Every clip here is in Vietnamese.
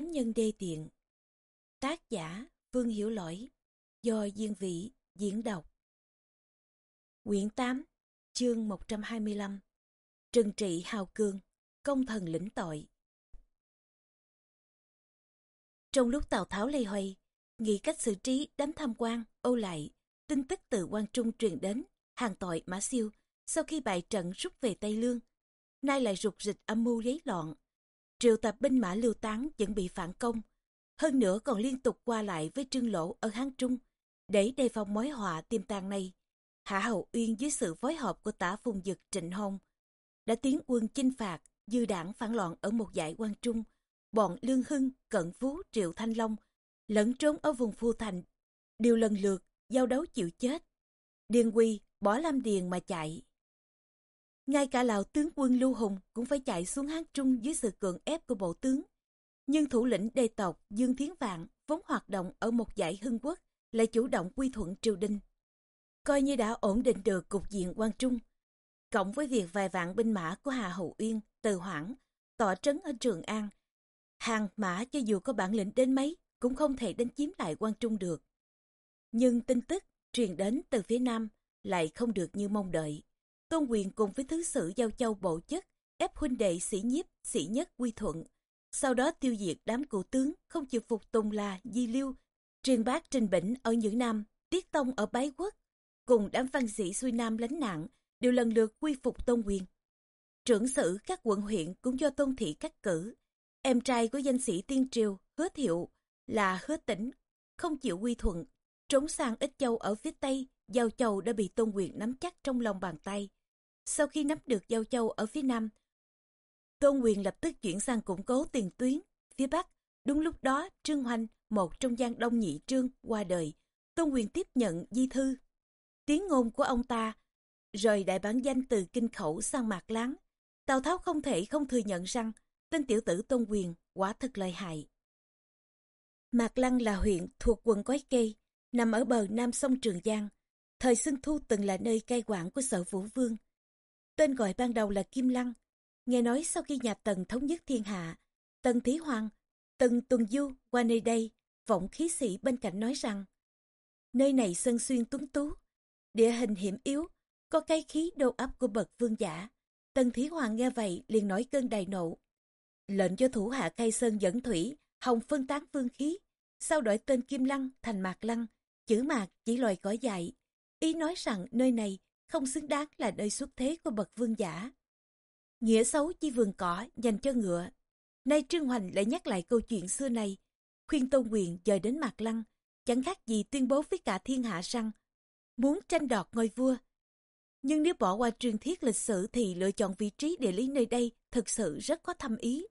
thánh nhân đê tiện. Tác giả Vương Hiểu Lỗi, do Diên Vị diễn đọc. Quyển 8, chương 125 Trừng trị hào cương, công thần lĩnh tội. Trong lúc Tào Tháo lây hoay, nghĩ cách xử trí đám tham quan, âu lại, tin tức từ quan trung truyền đến, hàng tội Mã Siêu, sau khi bại trận rút về Tây Lương, nay lại rục rịch âm mưu giấy loạn. Triệu tập binh mã lưu tán chuẩn bị phản công, hơn nữa còn liên tục qua lại với trương lỗ ở Hán Trung, để đề phòng mối họa tiềm tàng này. Hạ Hậu Uyên dưới sự phối hợp của tả phùng dực Trịnh Hồng đã tiến quân chinh phạt dư đảng phản loạn ở một dải quan trung. Bọn Lương Hưng, Cận Phú, Triệu Thanh Long lẫn trốn ở vùng Phu Thành đều lần lượt giao đấu chịu chết. Điền Quy bỏ Lam Điền mà chạy. Ngay cả lão tướng quân Lưu Hùng cũng phải chạy xuống Hán Trung dưới sự cưỡng ép của bộ tướng. Nhưng thủ lĩnh đê tộc Dương Thiến Vạn vốn hoạt động ở một giải hưng quốc lại chủ động quy thuận triều đình. Coi như đã ổn định được cục diện quan trung. Cộng với việc vài vạn binh mã của Hà Hậu Uyên, Từ Hoảng, tỏa trấn ở Trường An. Hàng mã cho dù có bản lĩnh đến mấy cũng không thể đánh chiếm lại quan trung được. Nhưng tin tức truyền đến từ phía Nam lại không được như mong đợi. Tôn quyền cùng với thứ sử giao châu bộ chất ép huynh đệ sĩ nhiếp, sĩ nhất quy thuận. Sau đó tiêu diệt đám cụ tướng không chịu phục tùng là Di Lưu, truyền bác Trình Bỉnh ở những Nam, Tiết Tông ở Bái Quốc, cùng đám văn sĩ xuôi Nam lánh nạn đều lần lượt quy phục Tôn quyền. Trưởng sử các quận huyện cũng do Tôn Thị cắt cử. Em trai của danh sĩ Tiên Triều, Hứa Thiệu, là Hứa Tĩnh, không chịu quy thuận, trốn sang ít châu ở phía Tây, Giao Châu đã bị Tôn quyền nắm chắc trong lòng bàn tay. Sau khi nắm được Giao Châu ở phía Nam, Tôn quyền lập tức chuyển sang củng cố tiền tuyến, phía Bắc. Đúng lúc đó, Trương Hoành, một trong gian đông nhị trương, qua đời. Tôn quyền tiếp nhận di thư. Tiếng ngôn của ông ta, rời đại bản danh từ kinh khẩu sang mạc láng. Tào Tháo không thể không thừa nhận rằng tên tiểu tử Tôn quyền quả thật lợi hại. Mạc Lăng là huyện thuộc quận quái Kê, nằm ở bờ nam sông Trường Giang. Thời Xuân Thu từng là nơi cai quản của sở Vũ Vương. Tên gọi ban đầu là Kim Lăng. Nghe nói sau khi nhà Tần thống nhất thiên hạ, Tần Thí Hoàng, Tần Tuần Du qua nơi đây, vọng khí sĩ bên cạnh nói rằng nơi này sân xuyên tuấn tú, địa hình hiểm yếu, có cái khí đô ấp của bậc vương giả. Tần Thí Hoàng nghe vậy liền nói cơn đại nộ. Lệnh cho thủ hạ khai sơn dẫn thủy, hồng phân tán vương khí, sau đổi tên Kim Lăng thành Mạc Lăng, chữ Mạc chỉ loài cỏ dại. Ý nói rằng nơi này không xứng đáng là nơi xuất thế của bậc vương giả. Nghĩa xấu chi vườn cỏ dành cho ngựa. Nay Trương Hoành lại nhắc lại câu chuyện xưa này, khuyên Tôn Quyền dời đến Mạc Lăng, chẳng khác gì tuyên bố với cả thiên hạ rằng muốn tranh đoạt ngôi vua. Nhưng nếu bỏ qua truyền thuyết lịch sử thì lựa chọn vị trí địa lý nơi đây thực sự rất có thâm ý.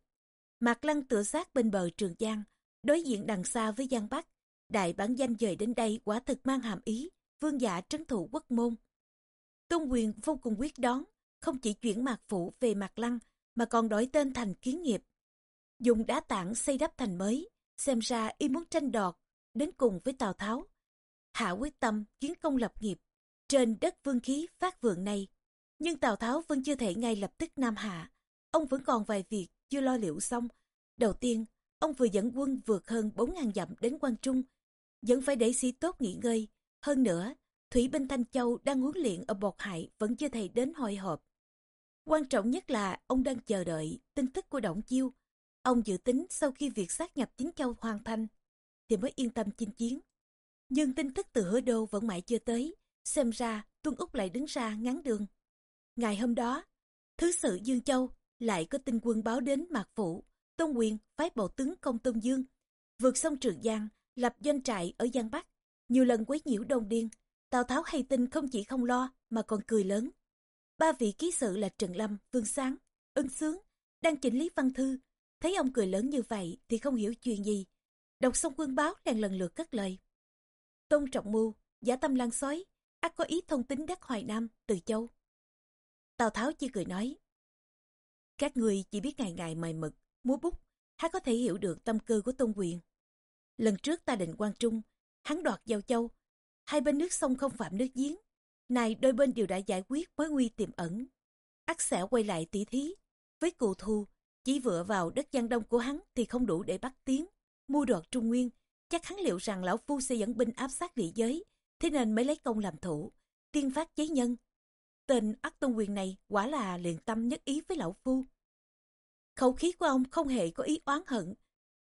Mạc Lăng tựa sát bên bờ Trường Giang, đối diện đằng xa với Giang Bắc. Đại bản danh dời đến đây quả thực mang hàm ý, vương giả trấn thủ quốc môn. Tôn quyền vô cùng quyết đoán, không chỉ chuyển mạc phủ về mạc lăng, mà còn đổi tên thành kiến nghiệp. Dùng đá tảng xây đắp thành mới, xem ra y muốn tranh đoạt, đến cùng với Tào Tháo. Hạ quyết tâm kiến công lập nghiệp, trên đất vương khí phát vượng này. Nhưng Tào Tháo vẫn chưa thể ngay lập tức Nam Hạ. Ông vẫn còn vài việc chưa lo liệu xong. Đầu tiên, ông vừa dẫn quân vượt hơn 4.000 dặm đến Quan Trung, vẫn phải để sĩ tốt nghỉ ngơi. Hơn nữa, Thủy binh Thanh Châu đang huấn luyện ở Bột Hải vẫn chưa thầy đến hội họp. Quan trọng nhất là ông đang chờ đợi tin tức của Động Chiêu. Ông dự tính sau khi việc sát nhập chính châu hoàn thành thì mới yên tâm chinh chiến. Nhưng tin tức từ hứa đô vẫn mãi chưa tới, xem ra Tuân Úc lại đứng ra ngắn đường. Ngày hôm đó, Thứ sự Dương Châu lại có tin quân báo đến Mạc Phủ, Tôn Quyền phái bộ tướng công Tôn Dương, vượt sông Trường Giang, lập doanh trại ở Giang Bắc, nhiều lần quấy nhiễu Đông Điên. Tào Tháo hay tin không chỉ không lo mà còn cười lớn. Ba vị ký sự là Trần Lâm, Vương Sáng, Ân Sướng, đang chỉnh lý văn thư. Thấy ông cười lớn như vậy thì không hiểu chuyện gì. Đọc xong quân báo liền lần lượt cất lời. Tôn Trọng Mưu, giả tâm lan sói, ác có ý thông tính đất Hoài Nam, Từ Châu. Tào Tháo chỉ cười nói. Các người chỉ biết ngày ngày mài mực, múa bút, há có thể hiểu được tâm cơ của Tôn Quyền. Lần trước ta định quan trung, hắn đoạt giao châu, hai bên nước sông không phạm nước giếng. Này đôi bên đều đã giải quyết mối nguy tiềm ẩn. Ác sẽ quay lại tỉ thí. Với cụ Thu Chỉ vựa vào đất Giang Đông của hắn thì không đủ để bắt tiếng, mua đoạt Trung Nguyên. Chắc hắn liệu rằng lão phu sẽ dẫn binh áp sát địa giới, thế nên mới lấy công làm thủ, tiên phát chế nhân. Tên ác tôn quyền này quả là liền tâm nhất ý với lão phu. Khẩu khí của ông không hề có ý oán hận,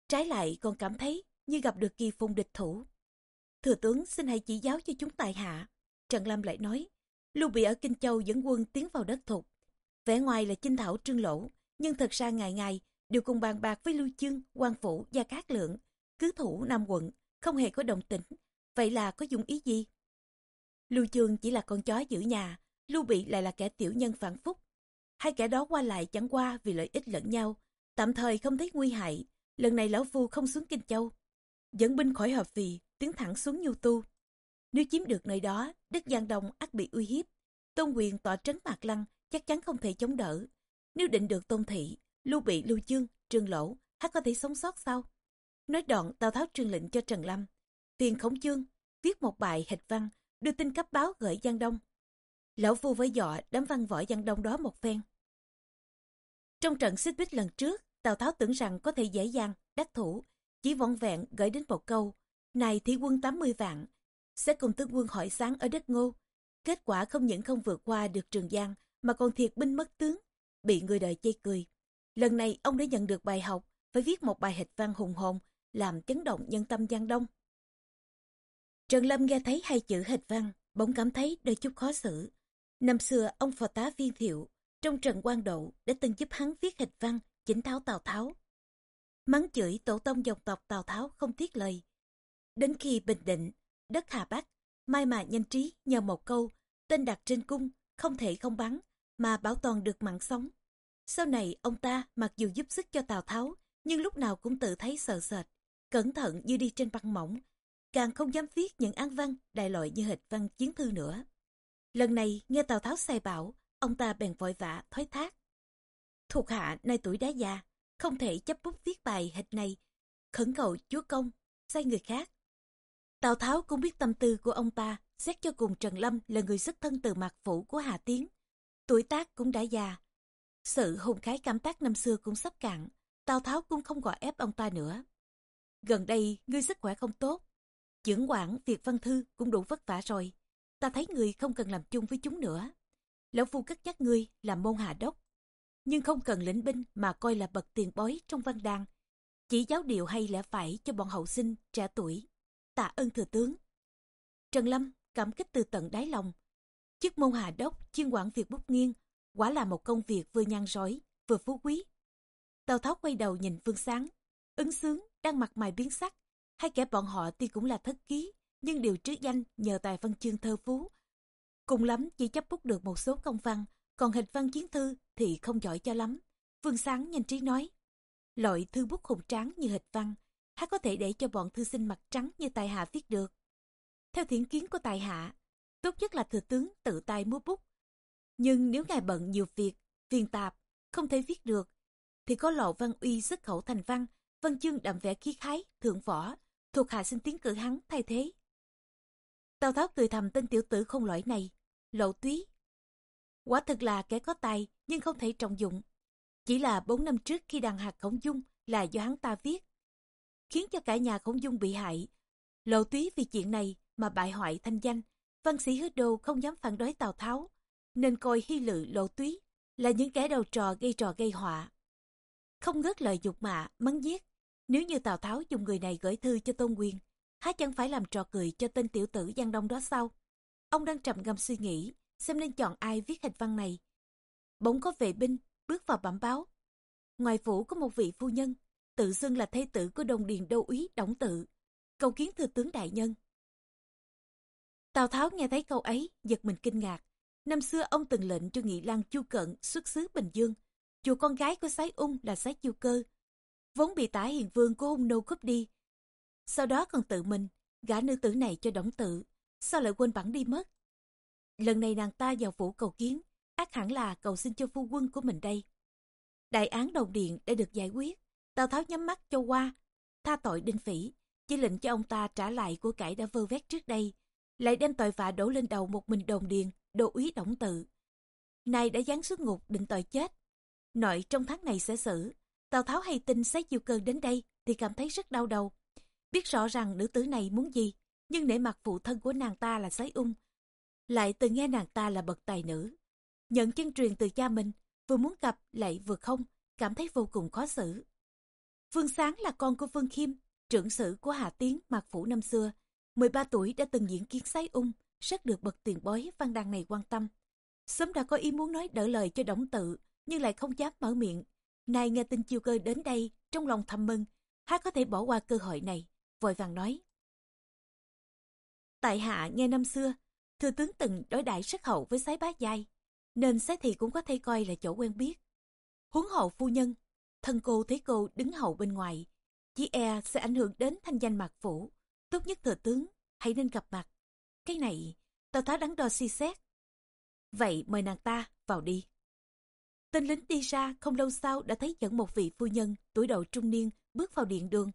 trái lại còn cảm thấy như gặp được kỳ phùng địch thủ. Thừa tướng xin hãy chỉ giáo cho chúng tài hạ. Trần Lam lại nói, Lưu Bị ở Kinh Châu dẫn quân tiến vào đất thục. Vẻ ngoài là chinh thảo trương lỗ, nhưng thật ra ngày ngày đều cùng bàn bạc với Lưu Chương, quan Phủ, Gia Cát Lượng, cứ thủ Nam quận, không hề có đồng tĩnh. Vậy là có dụng ý gì? Lưu Chương chỉ là con chó giữ nhà, Lưu Bị lại là kẻ tiểu nhân phản phúc. Hai kẻ đó qua lại chẳng qua vì lợi ích lẫn nhau, tạm thời không thấy nguy hại. Lần này lão phu không xuống Kinh Châu, dẫn binh khỏi hợp vì tiến thẳng xuống Nhu Tu. Nếu chiếm được nơi đó, đất Giang Đông ắt bị uy hiếp. Tôn quyền tỏa trấn Mạc Lăng chắc chắn không thể chống đỡ. Nếu định được Tôn Thị, Lưu Bị, Lưu Chương, Trương Lỗ, hắn có thể sống sót sao? Nói đoạn Tào Tháo truyền lệnh cho Trần Lâm. phiền khổng chương, viết một bài hịch văn, đưa tin cấp báo gửi Giang Đông. Lão Phu với dọ đám văn võ Giang Đông đó một phen. Trong trận xích bích lần trước, Tào Tháo tưởng rằng có thể dễ dàng, đắc thủ, chỉ vọn vẹn gửi đến một câu, này thí quân 80 vạn, sẽ cùng tướng quân hỏi sáng ở đất ngô. Kết quả không những không vượt qua được Trường Giang, mà còn thiệt binh mất tướng, bị người đời chê cười. Lần này ông đã nhận được bài học, phải viết một bài hịch văn hùng hồn, làm chấn động nhân tâm Giang Đông. Trần Lâm nghe thấy hai chữ hịch văn, bỗng cảm thấy đôi chút khó xử. Năm xưa ông phò tá viên thiệu, trong Trần quan Độ đã từng giúp hắn viết hịch văn, chỉnh tháo Tào Tháo. Mắng chửi tổ tông dòng tộc Tào Tháo không tiếc lời. Đến khi bình định, đất Hà Bắc, mai mà nhanh trí nhờ một câu, tên đặt trên cung, không thể không bắn, mà bảo toàn được mạng sống. Sau này ông ta mặc dù giúp sức cho Tào Tháo, nhưng lúc nào cũng tự thấy sợ sệt, cẩn thận như đi trên băng mỏng, càng không dám viết những án văn đại loại như hịch văn chiến thư nữa. Lần này nghe Tào Tháo sai bảo, ông ta bèn vội vã thoái thác. Thuộc hạ nay tuổi đã già, không thể chấp bút viết bài hịch này, khẩn cầu chúa công, sai người khác. Tào Tháo cũng biết tâm tư của ông ta, xét cho cùng Trần Lâm là người xuất thân từ mạc phủ của Hà Tiến. Tuổi tác cũng đã già. Sự hùng khái cảm tác năm xưa cũng sắp cạn, Tào Tháo cũng không gọi ép ông ta nữa. Gần đây, ngươi sức khỏe không tốt. Chưởng quản việc văn thư cũng đủ vất vả rồi. Ta thấy người không cần làm chung với chúng nữa. Lão Phu cất nhắc ngươi làm môn hạ đốc. Nhưng không cần lĩnh binh mà coi là bậc tiền bối trong văn đàn. Chỉ giáo điều hay lẽ phải cho bọn hậu sinh, trẻ tuổi tạ ơn thừa tướng. Trần Lâm cảm kích từ tận đáy lòng. Chức môn hà đốc chuyên quản việc bút nghiêng, quả là một công việc vừa nhăn rối, vừa phú quý. Tào Tháo quay đầu nhìn Phương Sáng, ứng sướng đang mặt mày biến sắc. Hai kẻ bọn họ tuy cũng là thất ký, nhưng đều trước danh nhờ tài văn chương thơ phú. Cùng lắm chỉ chấp bút được một số công văn, còn hịch văn chiến thư thì không giỏi cho lắm. Phương Sáng nhanh trí nói, loại thư bút hùng tráng như hịch văn há có thể để cho bọn thư sinh mặt trắng như tài hạ viết được. Theo thiện kiến của tài hạ, tốt nhất là thừa tướng tự tay múa bút. Nhưng nếu ngài bận nhiều việc, phiền tạp, không thể viết được, thì có lộ văn uy xuất khẩu thành văn, văn chương đậm vẻ khí khái, thượng võ, thuộc hạ xin tiến cử hắn thay thế. Tào Tháo cười thầm tên tiểu tử không lỗi này, lộ túy. Quả thực là kẻ có tài nhưng không thể trọng dụng. Chỉ là bốn năm trước khi đàn hạt khổng dung là do hắn ta viết, khiến cho cả nhà khổng dung bị hại. Lộ túy vì chuyện này mà bại hoại thanh danh, văn sĩ hứa đô không dám phản đối Tào Tháo, nên coi hy lự lộ túy là những kẻ đầu trò gây trò gây họa. Không ngớt lời dục mạ, mắng giết, nếu như Tào Tháo dùng người này gửi thư cho Tôn Quyền, há chẳng phải làm trò cười cho tên tiểu tử Giang Đông đó sao? Ông đang trầm ngâm suy nghĩ, xem nên chọn ai viết hạch văn này. Bỗng có vệ binh, bước vào bẩm báo. Ngoài phủ có một vị phu nhân, tự xưng là thế tử của đồng điền đô úy đổng tự, cầu kiến thừa tướng đại nhân. Tào Tháo nghe thấy câu ấy, giật mình kinh ngạc. Năm xưa ông từng lệnh cho Nghị Lan Chu Cận xuất xứ Bình Dương. Chùa con gái của Sái Ung là Sái Chu Cơ, vốn bị tả hiền vương của hung nô cướp đi. Sau đó còn tự mình, gả nữ tử này cho đổng tự, sao lại quên bẵng đi mất. Lần này nàng ta vào phủ cầu kiến, ác hẳn là cầu xin cho phu quân của mình đây. Đại án đồng điện đã được giải quyết, Tào Tháo nhắm mắt cho qua, tha tội đinh phỉ, chỉ lệnh cho ông ta trả lại của cải đã vơ vét trước đây, lại đem tội vạ đổ lên đầu một mình đồng điền, đô úy động tự. nay đã giáng xuất ngục định tội chết. Nội trong tháng này sẽ xử, Tào Tháo hay tin Sái Chiêu cơn đến đây thì cảm thấy rất đau đầu. Biết rõ rằng nữ tử này muốn gì, nhưng nể mặt phụ thân của nàng ta là Sái Ung. Lại từng nghe nàng ta là bậc tài nữ. Nhận chân truyền từ cha mình, vừa muốn gặp lại vừa không, cảm thấy vô cùng khó xử. Vương Sáng là con của Vương Khiêm, trưởng sử của Hà Tiến, Mạc Phủ năm xưa. 13 tuổi đã từng diễn kiến Sái Ung, rất được bậc tiền bối văn đàn này quan tâm. Sớm đã có ý muốn nói đỡ lời cho đổng tự, nhưng lại không dám mở miệng. Này nghe tin chiêu cơ đến đây, trong lòng thầm mừng, há có thể bỏ qua cơ hội này, vội vàng nói. Tại hạ nghe năm xưa, thừa tướng từng đối đãi rất hậu với sái bá giai, nên sái thị cũng có thể coi là chỗ quen biết. Huống hậu phu nhân, thân cô thấy cô đứng hậu bên ngoài, chỉ e sẽ ảnh hưởng đến thanh danh mạc phủ. Tốt nhất thừa tướng, hãy nên gặp mặt. Cái này, Tào Tháo đắn đo suy xét. Vậy mời nàng ta vào đi. Tên lính đi ra không lâu sau đã thấy dẫn một vị phu nhân tuổi đầu trung niên bước vào điện đường.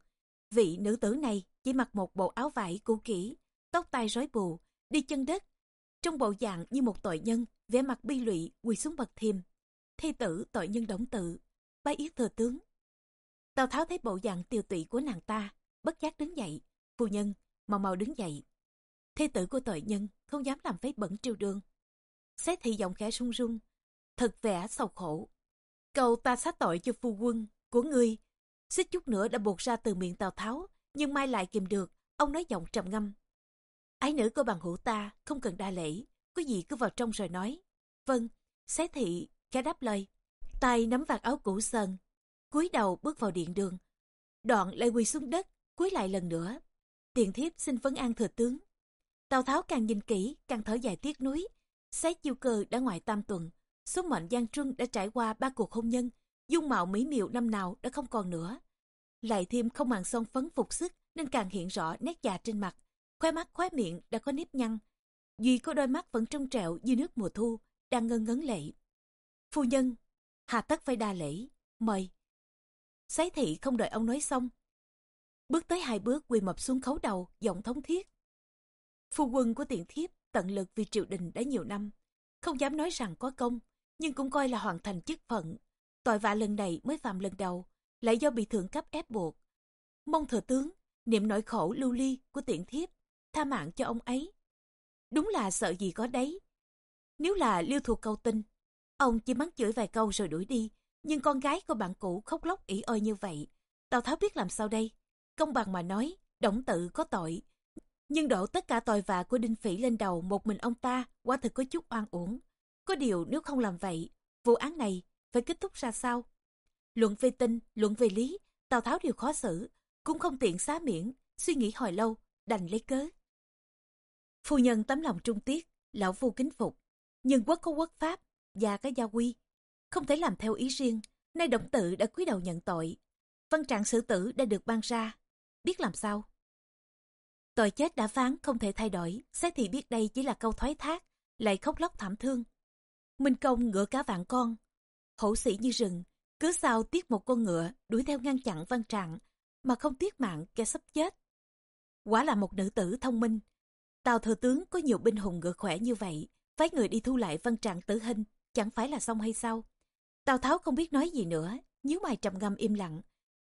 Vị nữ tử này chỉ mặc một bộ áo vải cũ kỹ, tóc tai rối bù, đi chân đất. Trong bộ dạng như một tội nhân, vẻ mặt bi lụy quỳ xuống bậc thềm. Thi tử tội nhân đổng tự, bái yết thừa tướng. Tào Tháo thấy bộ dạng tiều tụy của nàng ta, bất giác đứng dậy. Phu nhân, mau mau đứng dậy. Thê tử của tội nhân không dám làm phế bẩn triều đường. Xét thị giọng khẽ run run, thật vẻ sầu khổ. Cầu ta xá tội cho phu quân của ngươi. Xích chút nữa đã buộc ra từ miệng Tào Tháo, nhưng mai lại kìm được, ông nói giọng trầm ngâm. Ái nữ của bằng hữu ta, không cần đa lễ, có gì cứ vào trong rồi nói. Vâng, xé thị, khẽ đáp lời. Tay nắm vạt áo cũ sần, cúi đầu bước vào điện đường. Đoạn lại quỳ xuống đất, cúi lại lần nữa. Tiền thiếp xin vấn an thừa tướng. Tào Tháo càng nhìn kỹ, càng thở dài tiếc nuối. Xé chiêu cơ đã ngoài tam tuần, số mệnh Giang Trưng đã trải qua ba cuộc hôn nhân, dung mạo mỹ miều năm nào đã không còn nữa. Lại thêm không màng son phấn phục sức nên càng hiện rõ nét già trên mặt, khoe mắt khoe miệng đã có nếp nhăn. Duy có đôi mắt vẫn trong trẹo như nước mùa thu, đang ngân ngấn lệ. Phu nhân, hà tất phải đa lễ, mời. Sái thị không đợi ông nói xong. Bước tới hai bước quỳ mập xuống khấu đầu, giọng thống thiết. Phu quân của tiện thiếp tận lực vì triều đình đã nhiều năm, không dám nói rằng có công, nhưng cũng coi là hoàn thành chức phận. Tội vạ lần này mới phạm lần đầu, lại do bị thượng cấp ép buộc. Mong thừa tướng, niệm nỗi khổ lưu ly của tiện thiếp, tha mạng cho ông ấy. Đúng là sợ gì có đấy. Nếu là liêu thuộc câu tinh, ông chỉ mắng chửi vài câu rồi đuổi đi, nhưng con gái của bạn cũ khóc lóc ỉ ôi như vậy. Tào Tháo biết làm sao đây? Công bằng mà nói, động tự có tội, nhưng đổ tất cả tội vạ của Đinh Phỉ lên đầu một mình ông ta quả thực có chút oan uổng. Có điều nếu không làm vậy, vụ án này phải kết thúc ra sao? Luận về tinh, luận về lý, Tào Tháo đều khó xử, cũng không tiện xá miễn, suy nghĩ hồi lâu, đành lấy cớ. Phu nhân tấm lòng trung tiết, lão phu kính phục, nhưng quốc có quốc pháp và cái gia quy, không thể làm theo ý riêng, nay động tự đã cúi đầu nhận tội. Văn trạng xử tử đã được ban ra, biết làm sao? Tội chết đã phán không thể thay đổi, xét thì biết đây chỉ là câu thoái thác, lại khóc lóc thảm thương. Minh công ngựa cá vạn con, hổ sĩ như rừng, cứ sao tiếc một con ngựa đuổi theo ngăn chặn văn trạng, mà không tiếc mạng kẻ sắp chết. Quả là một nữ tử thông minh. Tào thừa tướng có nhiều binh hùng ngựa khỏe như vậy, phái người đi thu lại văn trạng tử hình, chẳng phải là xong hay sao? Tào Tháo không biết nói gì nữa, nhíu mày trầm ngâm im lặng.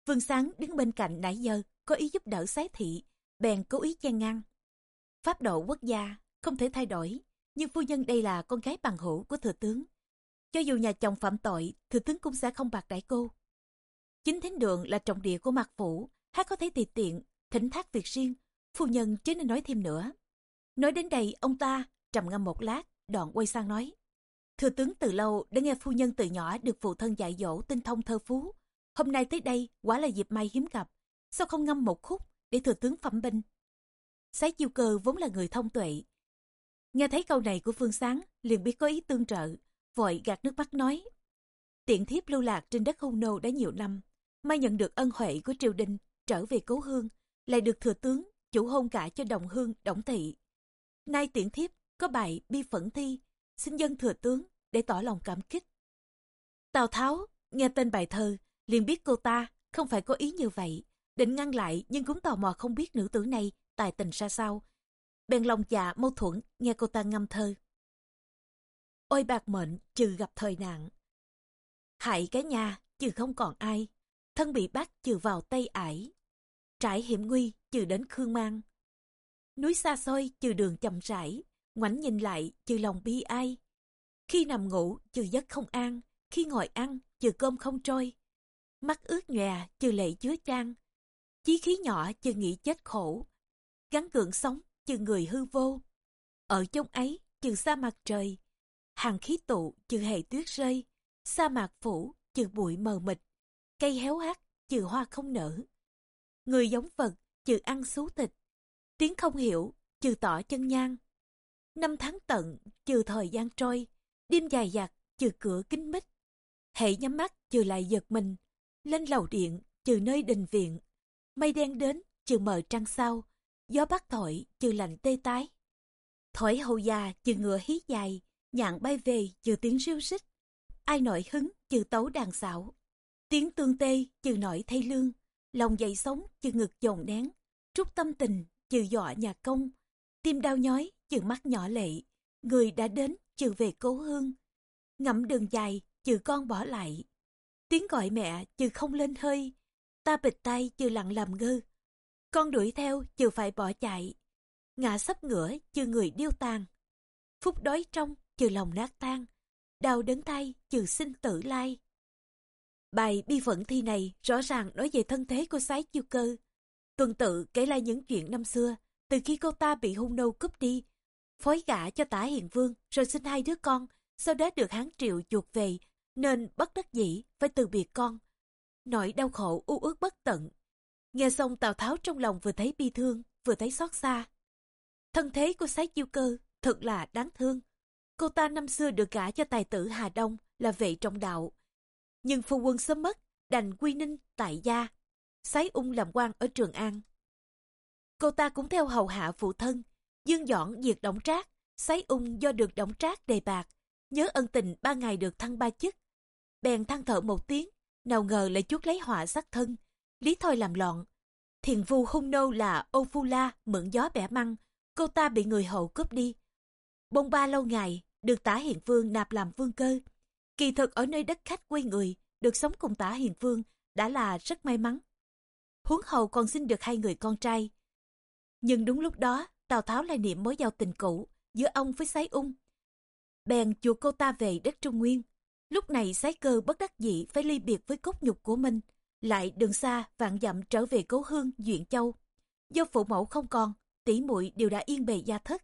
Vương Sáng đứng bên cạnh nãy giờ, có ý giúp đỡ sái thị, bèn cố ý chen ngang. Pháp độ quốc gia không thể thay đổi, nhưng phu nhân đây là con gái bằng hữu của thừa tướng. Cho dù nhà chồng phạm tội, thừa tướng cũng sẽ không bạc đãi cô. Chính thánh đường là trọng địa của mạc phủ, hát có thể tùy tiện, thỉnh thác việc riêng, phu nhân chứ nên nói thêm nữa. Nói đến đây, ông ta trầm ngâm một lát, đoạn quay sang nói. Thừa tướng từ lâu đã nghe phu nhân từ nhỏ được phụ thân dạy dỗ tinh thông thơ phú. Hôm nay tới đây, quả là dịp may hiếm gặp. Sao không ngâm một khúc để thừa tướng phẩm binh. Sái chiêu cơ vốn là người thông tuệ. Nghe thấy câu này của Phương Sáng, liền biết có ý tương trợ, vội gạt nước mắt nói. Tiện thiếp lưu lạc trên đất hung nô đã nhiều năm, may nhận được ân huệ của triều đình, trở về cố hương, lại được thừa tướng, chủ hôn cả cho đồng hương, đồng thị. Nay tiện thiếp có bài bi phẫn thi, xin dân thừa tướng để tỏ lòng cảm kích. Tào Tháo nghe tên bài thơ, liền biết cô ta không phải có ý như vậy, Định ngăn lại nhưng cũng tò mò không biết nữ tử này tài tình ra sao. Bèn lòng dạ mâu thuẫn nghe cô ta ngâm thơ. Ôi bạc mệnh trừ gặp thời nạn. Hại cái nhà trừ không còn ai. thân bị bắt trừ vào tay ải. Trải hiểm nguy trừ đến khương mang. Núi xa xôi trừ đường chậm rãi, ngoảnh nhìn lại trừ lòng bi ai. Khi nằm ngủ trừ giấc không an, khi ngồi ăn trừ cơm không trôi. Mắt ướt nhòe trừ lệ chứa trang. Chí khí nhỏ trừ nghĩ chết khổ. Gắn gượng sống trừ người hư vô. Ở trong ấy trừ xa mặt trời. Hàng khí tụ trừ hệ tuyết rơi. Sa mạc phủ trừ bụi mờ mịt. Cây héo hắt trừ hoa không nở. Người giống vật trừ ăn xú thịt. Tiếng không hiểu, trừ tỏ chân nhang. Năm tháng tận, trừ thời gian trôi. Đêm dài dặt trừ cửa kính mít. Hệ nhắm mắt, trừ lại giật mình. Lên lầu điện, trừ nơi đình viện. Mây đen đến, trừ mờ trăng sao. Gió bắt thổi, trừ lạnh tê tái. Thổi hầu già, trừ ngựa hí dài. Nhạn bay về, trừ tiếng riêu xích. Ai nổi hứng, trừ tấu đàn xảo. Tiếng tương tê, trừ nổi thay lương. Lòng dậy sống trừ ngực dồn nén. trút tâm tình trừ dọa nhà công. Tim đau nhói chừ mắt nhỏ lệ. Người đã đến chừ về cố hương. Ngậm đường dài chừ con bỏ lại. Tiếng gọi mẹ chừ không lên hơi. Ta bịch tay chừ lặng làm ngơ. Con đuổi theo chừ phải bỏ chạy. Ngã sắp ngửa chừ người điêu tàn. Phút đói trong chừ lòng nát tan. Đau đớn tay chừ sinh tử lai. Bài bi phận thi này rõ ràng nói về thân thế của sái chiêu cơ. Tuần tự kể lại những chuyện năm xưa, từ khi cô ta bị hung nâu cướp đi, phối gả cho tả hiền vương rồi sinh hai đứa con, sau đó được hán triệu chuột về, nên bất đắc dĩ phải từ biệt con. Nỗi đau khổ u ước bất tận. Nghe xong Tào Tháo trong lòng vừa thấy bi thương, vừa thấy xót xa. Thân thế của sái chiêu cơ thật là đáng thương. Cô ta năm xưa được gả cho tài tử Hà Đông là vệ trọng đạo. Nhưng phu quân sớm mất, đành quy ninh tại gia. Sái ung làm quan ở Trường An. Cô ta cũng theo hầu hạ phụ thân, dương dọn diệt động trác. Sái ung do được động trác đề bạc, nhớ ân tình ba ngày được thăng ba chức. Bèn than thở một tiếng, nào ngờ lại chuốt lấy họa sát thân. Lý thôi làm loạn. Thiền vu hung nô là ô phu la mượn gió bẻ măng, cô ta bị người hậu cướp đi. Bông ba lâu ngày, được tả hiền vương nạp làm vương cơ. Kỳ thực ở nơi đất khách quê người, được sống cùng tả hiền vương đã là rất may mắn. Huống hầu còn sinh được hai người con trai. Nhưng đúng lúc đó, Tào Tháo lại niệm mối giao tình cũ giữa ông với Sái Ung. Bèn chuộc cô ta về đất Trung Nguyên. Lúc này Sái Cơ bất đắc dĩ phải ly biệt với cốt nhục của mình, lại đường xa vạn dặm trở về cố hương Duyện Châu. Do phụ mẫu không còn, tỷ muội đều đã yên bề gia thất.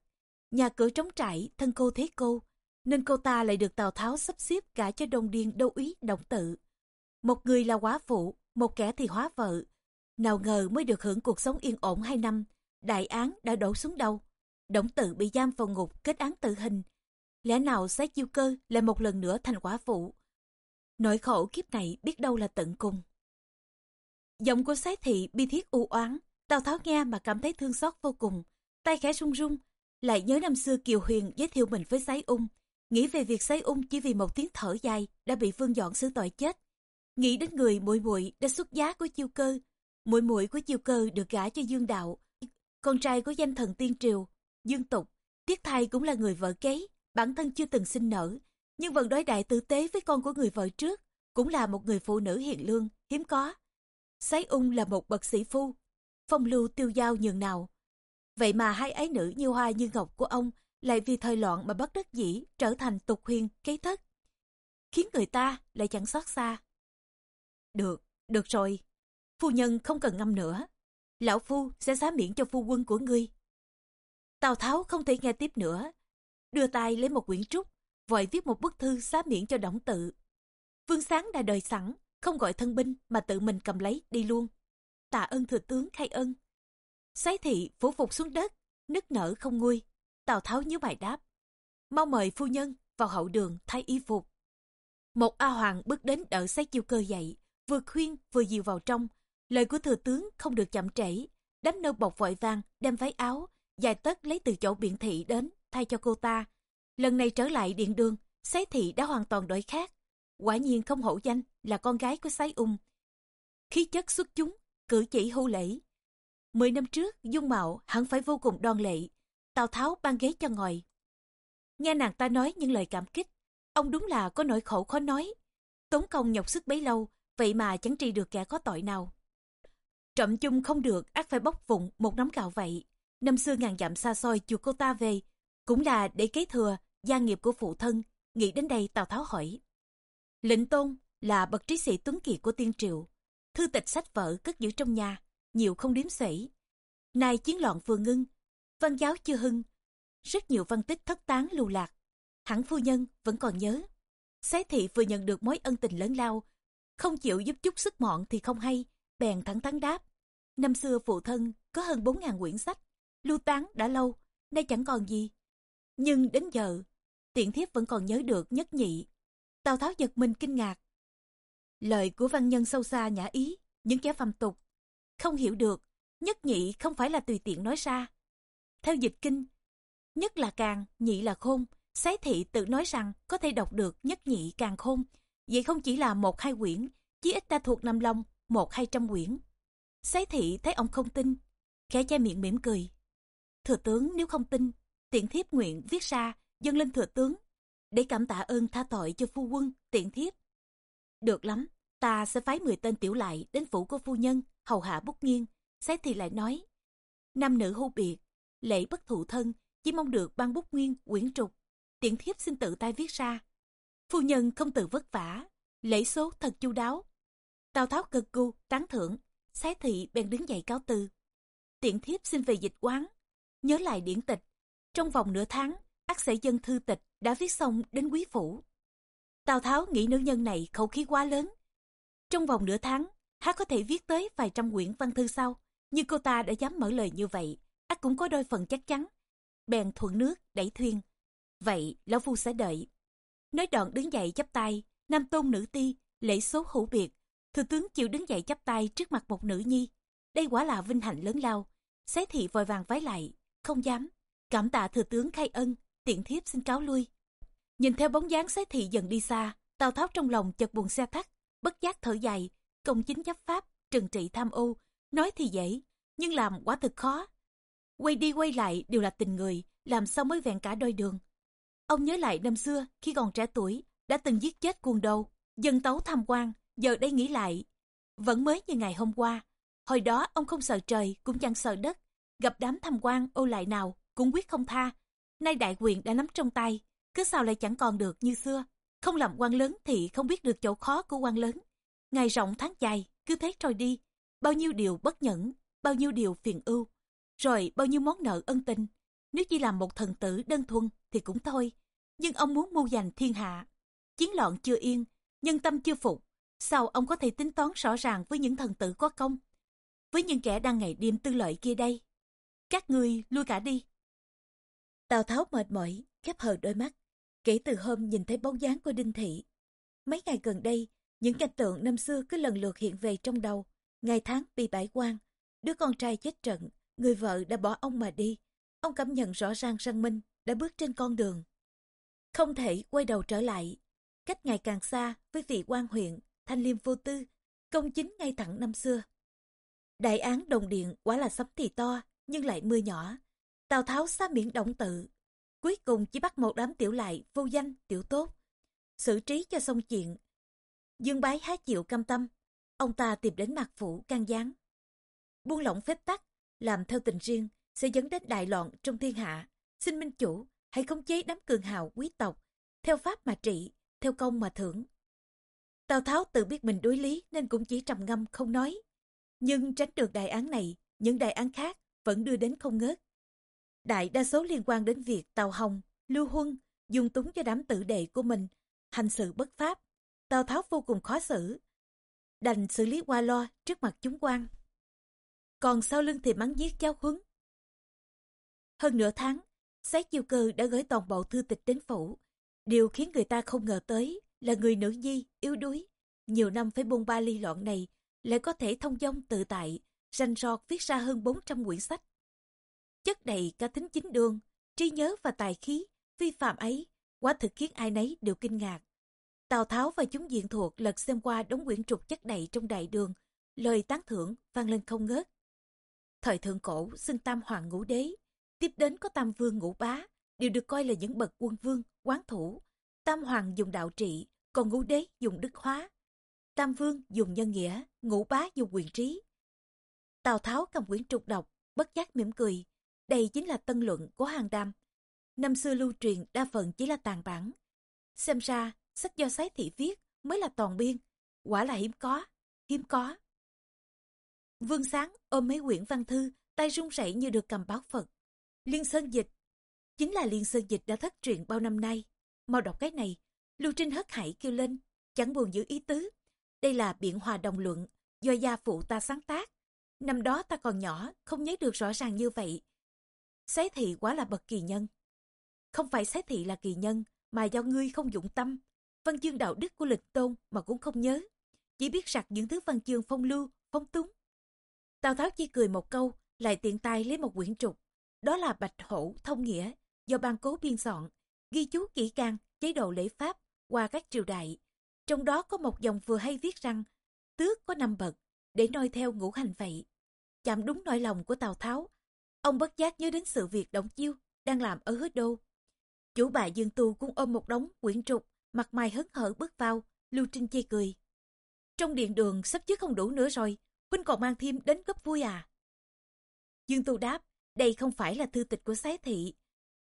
Nhà cửa trống trải, thân cô thế cô, nên cô ta lại được Tào Tháo sắp xếp cả cho đồng điên đô úy động tự. Một người là quá phụ, một kẻ thì hóa vợ. Nào ngờ mới được hưởng cuộc sống yên ổn hai năm, đại án đã đổ xuống đâu. Đổng tự bị giam vào ngục kết án tử hình. Lẽ nào xá chiêu cơ lại một lần nữa thành quả phụ. Nỗi khổ kiếp này biết đâu là tận cùng. Giọng của sái thị bi thiết u oán, Tào Tháo nghe mà cảm thấy thương xót vô cùng. Tay khẽ run run, lại nhớ năm xưa Kiều Huyền giới thiệu mình với sái ung. Nghĩ về việc sái ung chỉ vì một tiếng thở dài đã bị vương dọn xử tội chết. Nghĩ đến người muội muội đã xuất giá của chiêu cơ muội muội của chiêu cơ được gả cho Dương Đạo, con trai của danh thần tiên triều, Dương Tục. Tiết thay cũng là người vợ kế, bản thân chưa từng sinh nở, nhưng vẫn đối đại tử tế với con của người vợ trước, cũng là một người phụ nữ hiền lương, hiếm có. Sái ung là một bậc sĩ phu, phong lưu tiêu giao nhường nào. Vậy mà hai ái nữ như hoa như ngọc của ông lại vì thời loạn mà bất đắc dĩ trở thành tục huyền kế thất. Khiến người ta lại chẳng xót xa. Được, được rồi. Phu nhân không cần ngâm nữa. Lão Phu sẽ xá miễn cho phu quân của ngươi. Tào Tháo không thể nghe tiếp nữa. Đưa tay lấy một quyển trúc, vội viết một bức thư xá miễn cho đổng tự. Vương Sáng đã đợi sẵn, không gọi thân binh mà tự mình cầm lấy đi luôn. Tạ ơn thừa tướng khai ân. Sái thị phủ phục xuống đất, nức nở không nguôi. Tào Tháo nhíu bài đáp. Mau mời phu nhân vào hậu đường thay y phục. Một A Hoàng bước đến đỡ sái chiêu cơ dậy, vừa khuyên vừa dìu vào trong. Lời của thừa tướng không được chậm trễ. Đám nô bọc vội vàng đem váy áo, dài tất lấy từ chỗ biện thị đến thay cho cô ta. Lần này trở lại điện đường, sái thị đã hoàn toàn đổi khác. Quả nhiên không hổ danh là con gái của sái ung. Khí chất xuất chúng, cử chỉ hưu lễ. Mười năm trước, dung mạo hẳn phải vô cùng đoan lệ. Tào Tháo ban ghế cho ngồi. Nghe nàng ta nói những lời cảm kích, ông đúng là có nỗi khổ khó nói. Tốn công nhọc sức bấy lâu, vậy mà chẳng trị được kẻ có tội nào. Trộm chung không được, ác phải bóc vụng một nắm gạo vậy. Năm xưa ngàn dặm xa xôi chuột cô ta về, cũng là để kế thừa gia nghiệp của phụ thân. Nghĩ đến đây Tào Tháo hỏi. Lệnh Tôn là bậc trí sĩ tuấn kiệt của tiên triệu. Thư tịch sách vở cất giữ trong nhà, nhiều không đếm xuể. Nay chiến loạn vừa ngưng, văn giáo chưa hưng, rất nhiều văn tích thất tán lưu lạc. Hẳn phu nhân vẫn còn nhớ. Xé thị vừa nhận được mối ân tình lớn lao, không chịu giúp chút sức mọn thì không hay, bèn thẳng thắn đáp. Năm xưa phụ thân có hơn 4.000 quyển sách, lưu tán đã lâu, nay chẳng còn gì. Nhưng đến giờ, tiện thiếp vẫn còn nhớ được nhất nhị. Tào Tháo giật mình kinh ngạc. Lời của văn nhân sâu xa nhã ý, những kẻ phàm tục. Không hiểu được, nhất nhị không phải là tùy tiện nói ra. Theo dịch kinh, nhất là càng, nhị là khôn. Sái thị tự nói rằng có thể đọc được nhất nhị càng khôn. Vậy không chỉ là một hai quyển, chí ít ta thuộc năm long, một hai trăm quyển. Sái thị thấy ông không tin, khẽ che miệng mỉm cười. Thừa tướng nếu không tin, tiện thiếp nguyện viết ra, dâng lên thừa tướng, để cảm tạ ơn tha tội cho phu quân, tiện thiếp. Được lắm, ta sẽ phái 10 tên tiểu lại đến phủ của phu nhân, hầu hạ bút nghiêng. Sái thị lại nói, nam nữ hô biệt, lễ bất thụ thân, chỉ mong được ban bút nguyên, quyển trục. Tiện thiếp xin tự tay viết ra. Phu nhân không tự vất vả, lễ số thật chu đáo, Tào Tháo cực cu, tán thưởng, Sái thị bèn đứng dậy cáo từ. Tiện thiếp xin về dịch quán, nhớ lại điển tịch. Trong vòng nửa tháng, ác sĩ dân thư tịch đã viết xong đến quý phủ. Tào Tháo nghĩ nữ nhân này khẩu khí quá lớn. Trong vòng nửa tháng, há có thể viết tới vài trăm quyển văn thư sau, nhưng cô ta đã dám mở lời như vậy, ác cũng có đôi phần chắc chắn. Bèn thuận nước, đẩy thuyền. Vậy, Lão Phu sẽ đợi. Nói đoạn đứng dậy chắp tay, nam tôn nữ ti, lễ số hữu biệt, Thừa tướng chịu đứng dậy chắp tay trước mặt một nữ nhi. Đây quả là vinh hạnh lớn lao. Xế thị vội vàng vái lại, không dám. Cảm tạ thừa tướng khai ân, tiện thiếp xin cáo lui. Nhìn theo bóng dáng xế thị dần đi xa, Tào Tháo trong lòng chợt buồn xe thắt, bất giác thở dài, công chính chấp pháp, trừng trị tham ô, nói thì dễ, nhưng làm quả thực khó. Quay đi quay lại đều là tình người, làm sao mới vẹn cả đôi đường. Ông nhớ lại năm xưa khi còn trẻ tuổi, đã từng giết chết cuồng đầu, dân tấu tham quan, Giờ đây nghĩ lại, vẫn mới như ngày hôm qua. Hồi đó ông không sợ trời, cũng chẳng sợ đất. Gặp đám tham quan ô lại nào, cũng quyết không tha. Nay đại quyền đã nắm trong tay, cứ sao lại chẳng còn được như xưa. Không làm quan lớn thì không biết được chỗ khó của quan lớn. Ngày rộng tháng dài, cứ thế trôi đi. Bao nhiêu điều bất nhẫn, bao nhiêu điều phiền ưu. Rồi bao nhiêu món nợ ân tình. Nếu chỉ làm một thần tử đơn thuần thì cũng thôi. Nhưng ông muốn mưu giành thiên hạ. Chiến loạn chưa yên, nhân tâm chưa phục Sao ông có thể tính toán rõ ràng với những thần tử có công? Với những kẻ đang ngày đêm tư lợi kia đây? Các người lui cả đi. Tào Tháo mệt mỏi, khép hờ đôi mắt. Kể từ hôm nhìn thấy bóng dáng của Đinh Thị. Mấy ngày gần đây, những cảnh tượng năm xưa cứ lần lượt hiện về trong đầu. Ngày tháng bị bãi quan, đứa con trai chết trận, người vợ đã bỏ ông mà đi. Ông cảm nhận rõ ràng rằng Minh đã bước trên con đường. Không thể quay đầu trở lại. Cách ngày càng xa với vị quan huyện thanh liêm vô tư, công chính ngay thẳng năm xưa. Đại án đồng điện quả là sấm thì to, nhưng lại mưa nhỏ. Tào Tháo xa miệng động tự. Cuối cùng chỉ bắt một đám tiểu lại vô danh, tiểu tốt. xử trí cho xong chuyện. Dương bái há chịu cam tâm. Ông ta tìm đến mặt phủ can gián. Buông lỏng phép tắc, làm theo tình riêng, sẽ dẫn đến đại loạn trong thiên hạ. Xin minh chủ, hãy khống chế đám cường hào quý tộc. Theo pháp mà trị, theo công mà thưởng. Tào Tháo tự biết mình đối lý nên cũng chỉ trầm ngâm không nói. Nhưng tránh được đại án này, những đại án khác vẫn đưa đến không ngớt. Đại đa số liên quan đến việc Tào Hồng, Lưu Huân dùng túng cho đám tử đệ của mình, hành sự bất pháp. Tào Tháo vô cùng khó xử, đành xử lý qua lo trước mặt chúng quan. Còn sau lưng thì mắng giết cháu huấn. Hơn nửa tháng, Xét chiêu cơ đã gửi toàn bộ thư tịch đến phủ. Điều khiến người ta không ngờ tới là người nữ nhi, yếu đuối, nhiều năm phải buông ba ly loạn này, lại có thể thông dong tự tại, rành rọt viết ra hơn 400 quyển sách. Chất đầy cả tính chính đường, trí nhớ và tài khí, vi phạm ấy, quá thực khiến ai nấy đều kinh ngạc. Tào Tháo và chúng diện thuộc lật xem qua đống quyển trục chất đầy trong đại đường, lời tán thưởng vang lên không ngớt. Thời thượng cổ xưng tam hoàng ngũ đế, tiếp đến có tam vương ngũ bá, đều được coi là những bậc quân vương, quán thủ. Tam hoàng dùng đạo trị, còn ngũ đế dùng đức hóa. Tam Vương dùng nhân nghĩa, ngũ bá dùng quyền trí. Tào Tháo cầm quyển trục đọc, bất giác mỉm cười. Đây chính là tân luận của hàng đam. Năm xưa lưu truyền đa phần chỉ là tàn bản. Xem ra, sách do sái thị viết mới là toàn biên. Quả là hiếm có, hiếm có. Vương Sáng ôm mấy quyển văn thư, tay run rẩy như được cầm báo Phật. Liên Sơn Dịch, chính là Liên Sơn Dịch đã thất truyền bao năm nay. Mau đọc cái này, Lưu Trinh hất hải kêu lên, chẳng buồn giữ ý tứ. Đây là biện hòa đồng luận, do gia phụ ta sáng tác. Năm đó ta còn nhỏ, không nhớ được rõ ràng như vậy. Xế thị quá là bậc kỳ nhân. Không phải xế thị là kỳ nhân, mà do ngươi không dụng tâm. Văn chương đạo đức của lịch tôn mà cũng không nhớ. Chỉ biết sặc những thứ văn chương phong lưu, phong túng. Tào Tháo chỉ cười một câu, lại tiện tay lấy một quyển trục. Đó là Bạch Hổ Thông Nghĩa, do ban cố biên soạn, ghi chú kỹ càng, chế độ lễ pháp qua các triều đại. Trong đó có một dòng vừa hay viết rằng, tước có năm bậc, để noi theo ngũ hành vậy. Chạm đúng nỗi lòng của Tào Tháo, ông bất giác nhớ đến sự việc Đổng Chiêu đang làm ở hứa đô. Chủ bà Dương Tu cũng ôm một đống quyển trục, mặt mày hớn hở bước vào, Lưu Trinh chê cười. Trong điện đường sắp chứ không đủ nữa rồi, huynh còn mang thêm đến gấp vui à? Dương Tu đáp, đây không phải là thư tịch của Sái Thị,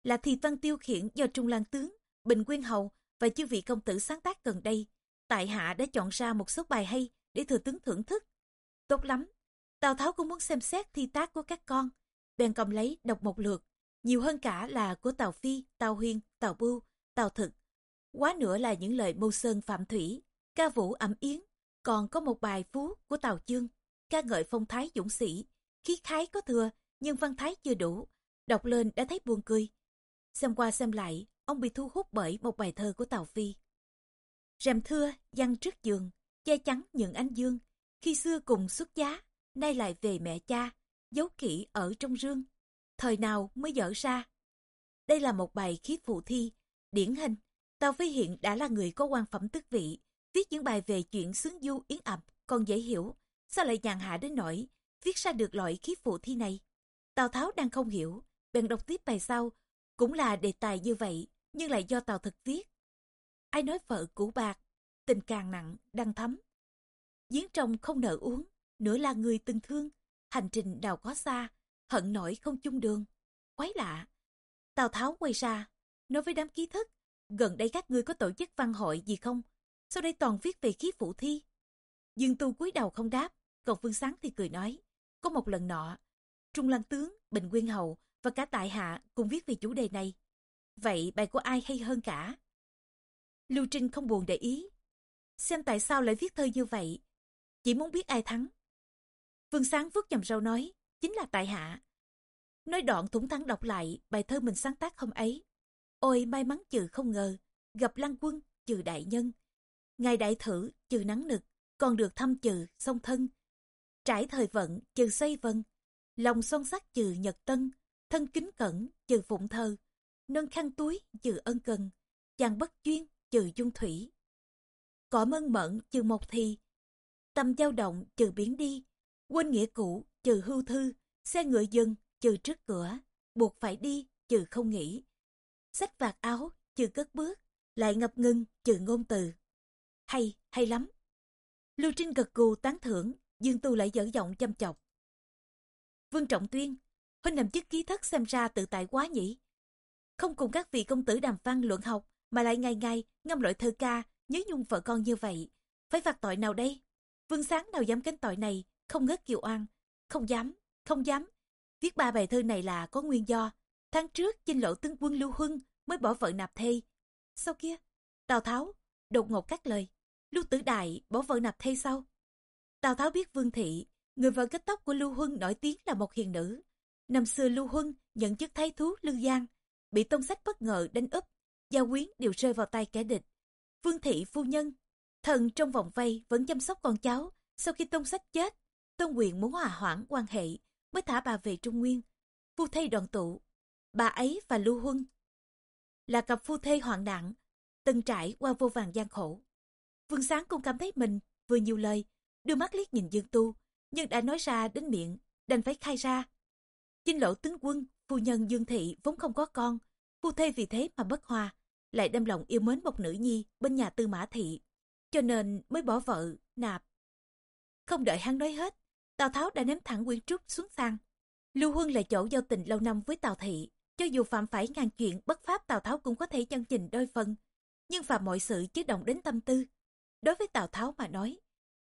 là thi văn tiêu khiển do Trung Lan Tướng, Bình Quyên Hầu và chư vị công tử sáng tác gần đây. Tại hạ đã chọn ra một số bài hay để thừa tướng thưởng thức. Tốt lắm, Tào Tháo cũng muốn xem xét thi tác của các con. Bèn cầm lấy đọc một lượt, nhiều hơn cả là của Tào Phi, Tào Huyên, Tào Bưu, Tào Thực. Quá nữa là những lời mâu sơn phạm thủy, ca vũ ẩm yến. Còn có một bài phú của Tào Chương, ca ngợi phong thái dũng sĩ, khí khái có thừa nhưng văn thái chưa đủ. Đọc lên đã thấy buồn cười. Xem qua xem lại, ông bị thu hút bởi một bài thơ của Tào Phi. Rèm thưa, giăng trước giường, che chắn những ánh dương. Khi xưa cùng xuất giá, nay lại về mẹ cha, giấu kỹ ở trong rương. Thời nào mới dở ra? Đây là một bài khí phụ thi, điển hình. Tào Phi hiện đã là người có quan phẩm tước vị, viết những bài về chuyện sướng du yến ẩm còn dễ hiểu. Sao lại nhàn hạ đến nỗi viết ra được loại khí phụ thi này? Tào Tháo đang không hiểu, bèn đọc tiếp bài sau, cũng là đề tài như vậy, nhưng lại do Tào Thực viết. Ai nói vợ cũ bạc, tình càng nặng, đăng thấm. Giếng trong không nợ uống, nửa là người từng thương, hành trình đào có xa, hận nổi không chung đường. Quái lạ. Tào Tháo quay ra, nói với đám ký thức, gần đây các ngươi có tổ chức văn hội gì không? Sau đây toàn viết về khí phụ thi. Dương Tu cúi đầu không đáp, còn Phương Sáng thì cười nói, có một lần nọ, Trung Lăng Tướng, Bình Nguyên Hầu và cả tại hạ cùng viết về chủ đề này. Vậy bài của ai hay hơn cả? Lưu Trinh không buồn để ý. Xem tại sao lại viết thơ như vậy. Chỉ muốn biết ai thắng. Vương Sáng vứt nhầm rau nói, chính là tại hạ. Nói đoạn thủng thắng đọc lại bài thơ mình sáng tác hôm ấy. Ôi may mắn chừ không ngờ, gặp lăng quân trừ đại nhân. Ngài đại thử trừ nắng nực, còn được thăm chừ song thân. Trải thời vận trừ xây vân, lòng son sắc trừ nhật tân, thân kính cẩn trừ phụng thơ, nâng khăn túi trừ ân cần, chàng bất chuyên trừ dung thủy. Cỏ mân mẫn trừ một thì, tâm dao động trừ biến đi, quên nghĩa cũ trừ hưu thư, xe ngựa dừng trừ trước cửa, buộc phải đi trừ không nghĩ. Sách vạt áo trừ cất bước, lại ngập ngừng trừ ngôn từ. Hay, hay lắm. Lưu Trinh gật gù tán thưởng, Dương Tu lại dở giọng chăm chọc. Vương Trọng Tuyên, huynh làm chức ký thất xem ra tự tại quá nhỉ. Không cùng các vị công tử đàm văn luận học, mà lại ngày ngày ngâm loại thơ ca, nhớ nhung vợ con như vậy. Phải phạt tội nào đây? Vương Sáng nào dám cánh tội này, không ngớt kiều oan. Không dám, không dám. Viết ba bài thơ này là có nguyên do. Tháng trước, chinh lộ tướng quân Lưu Huân mới bỏ vợ nạp thê. Sau kia, Tào Tháo đột ngột cắt lời. Lưu Tử Đại bỏ vợ nạp thê sau. Tào Tháo biết Vương Thị, người vợ kết tóc của Lưu Huân nổi tiếng là một hiền nữ. Năm xưa Lưu Huân nhận chức thái thú Lương Giang, bị tông sách bất ngờ đánh úp, gia quyến đều rơi vào tay kẻ địch. Vương Thị phu nhân, thần trong vòng vây vẫn chăm sóc con cháu, sau khi tông sách chết, tôn quyền muốn hòa hoãn quan hệ, mới thả bà về Trung Nguyên. Phu thê đoàn tụ, bà ấy và Lưu Huân là cặp phu thê hoạn nạn, từng trải qua vô vàng gian khổ. Vương Sáng cũng cảm thấy mình vừa nhiều lời, đưa mắt liếc nhìn Dương Tu, nhưng đã nói ra đến miệng, đành phải khai ra. Chinh lộ tướng quân, phu nhân Dương Thị vốn không có con, phu thê vì thế mà bất hòa, lại đâm lòng yêu mến một nữ nhi bên nhà tư mã thị. cho nên mới bỏ vợ, nạp. Không đợi hắn nói hết, Tào Tháo đã ném thẳng Quyển Trúc xuống sang. Lưu Huân là chỗ giao tình lâu năm với Tào Thị, cho dù phạm phải ngàn chuyện bất pháp Tào Tháo cũng có thể chân trình đôi phần, nhưng phạm mọi sự chứ động đến tâm tư. Đối với Tào Tháo mà nói,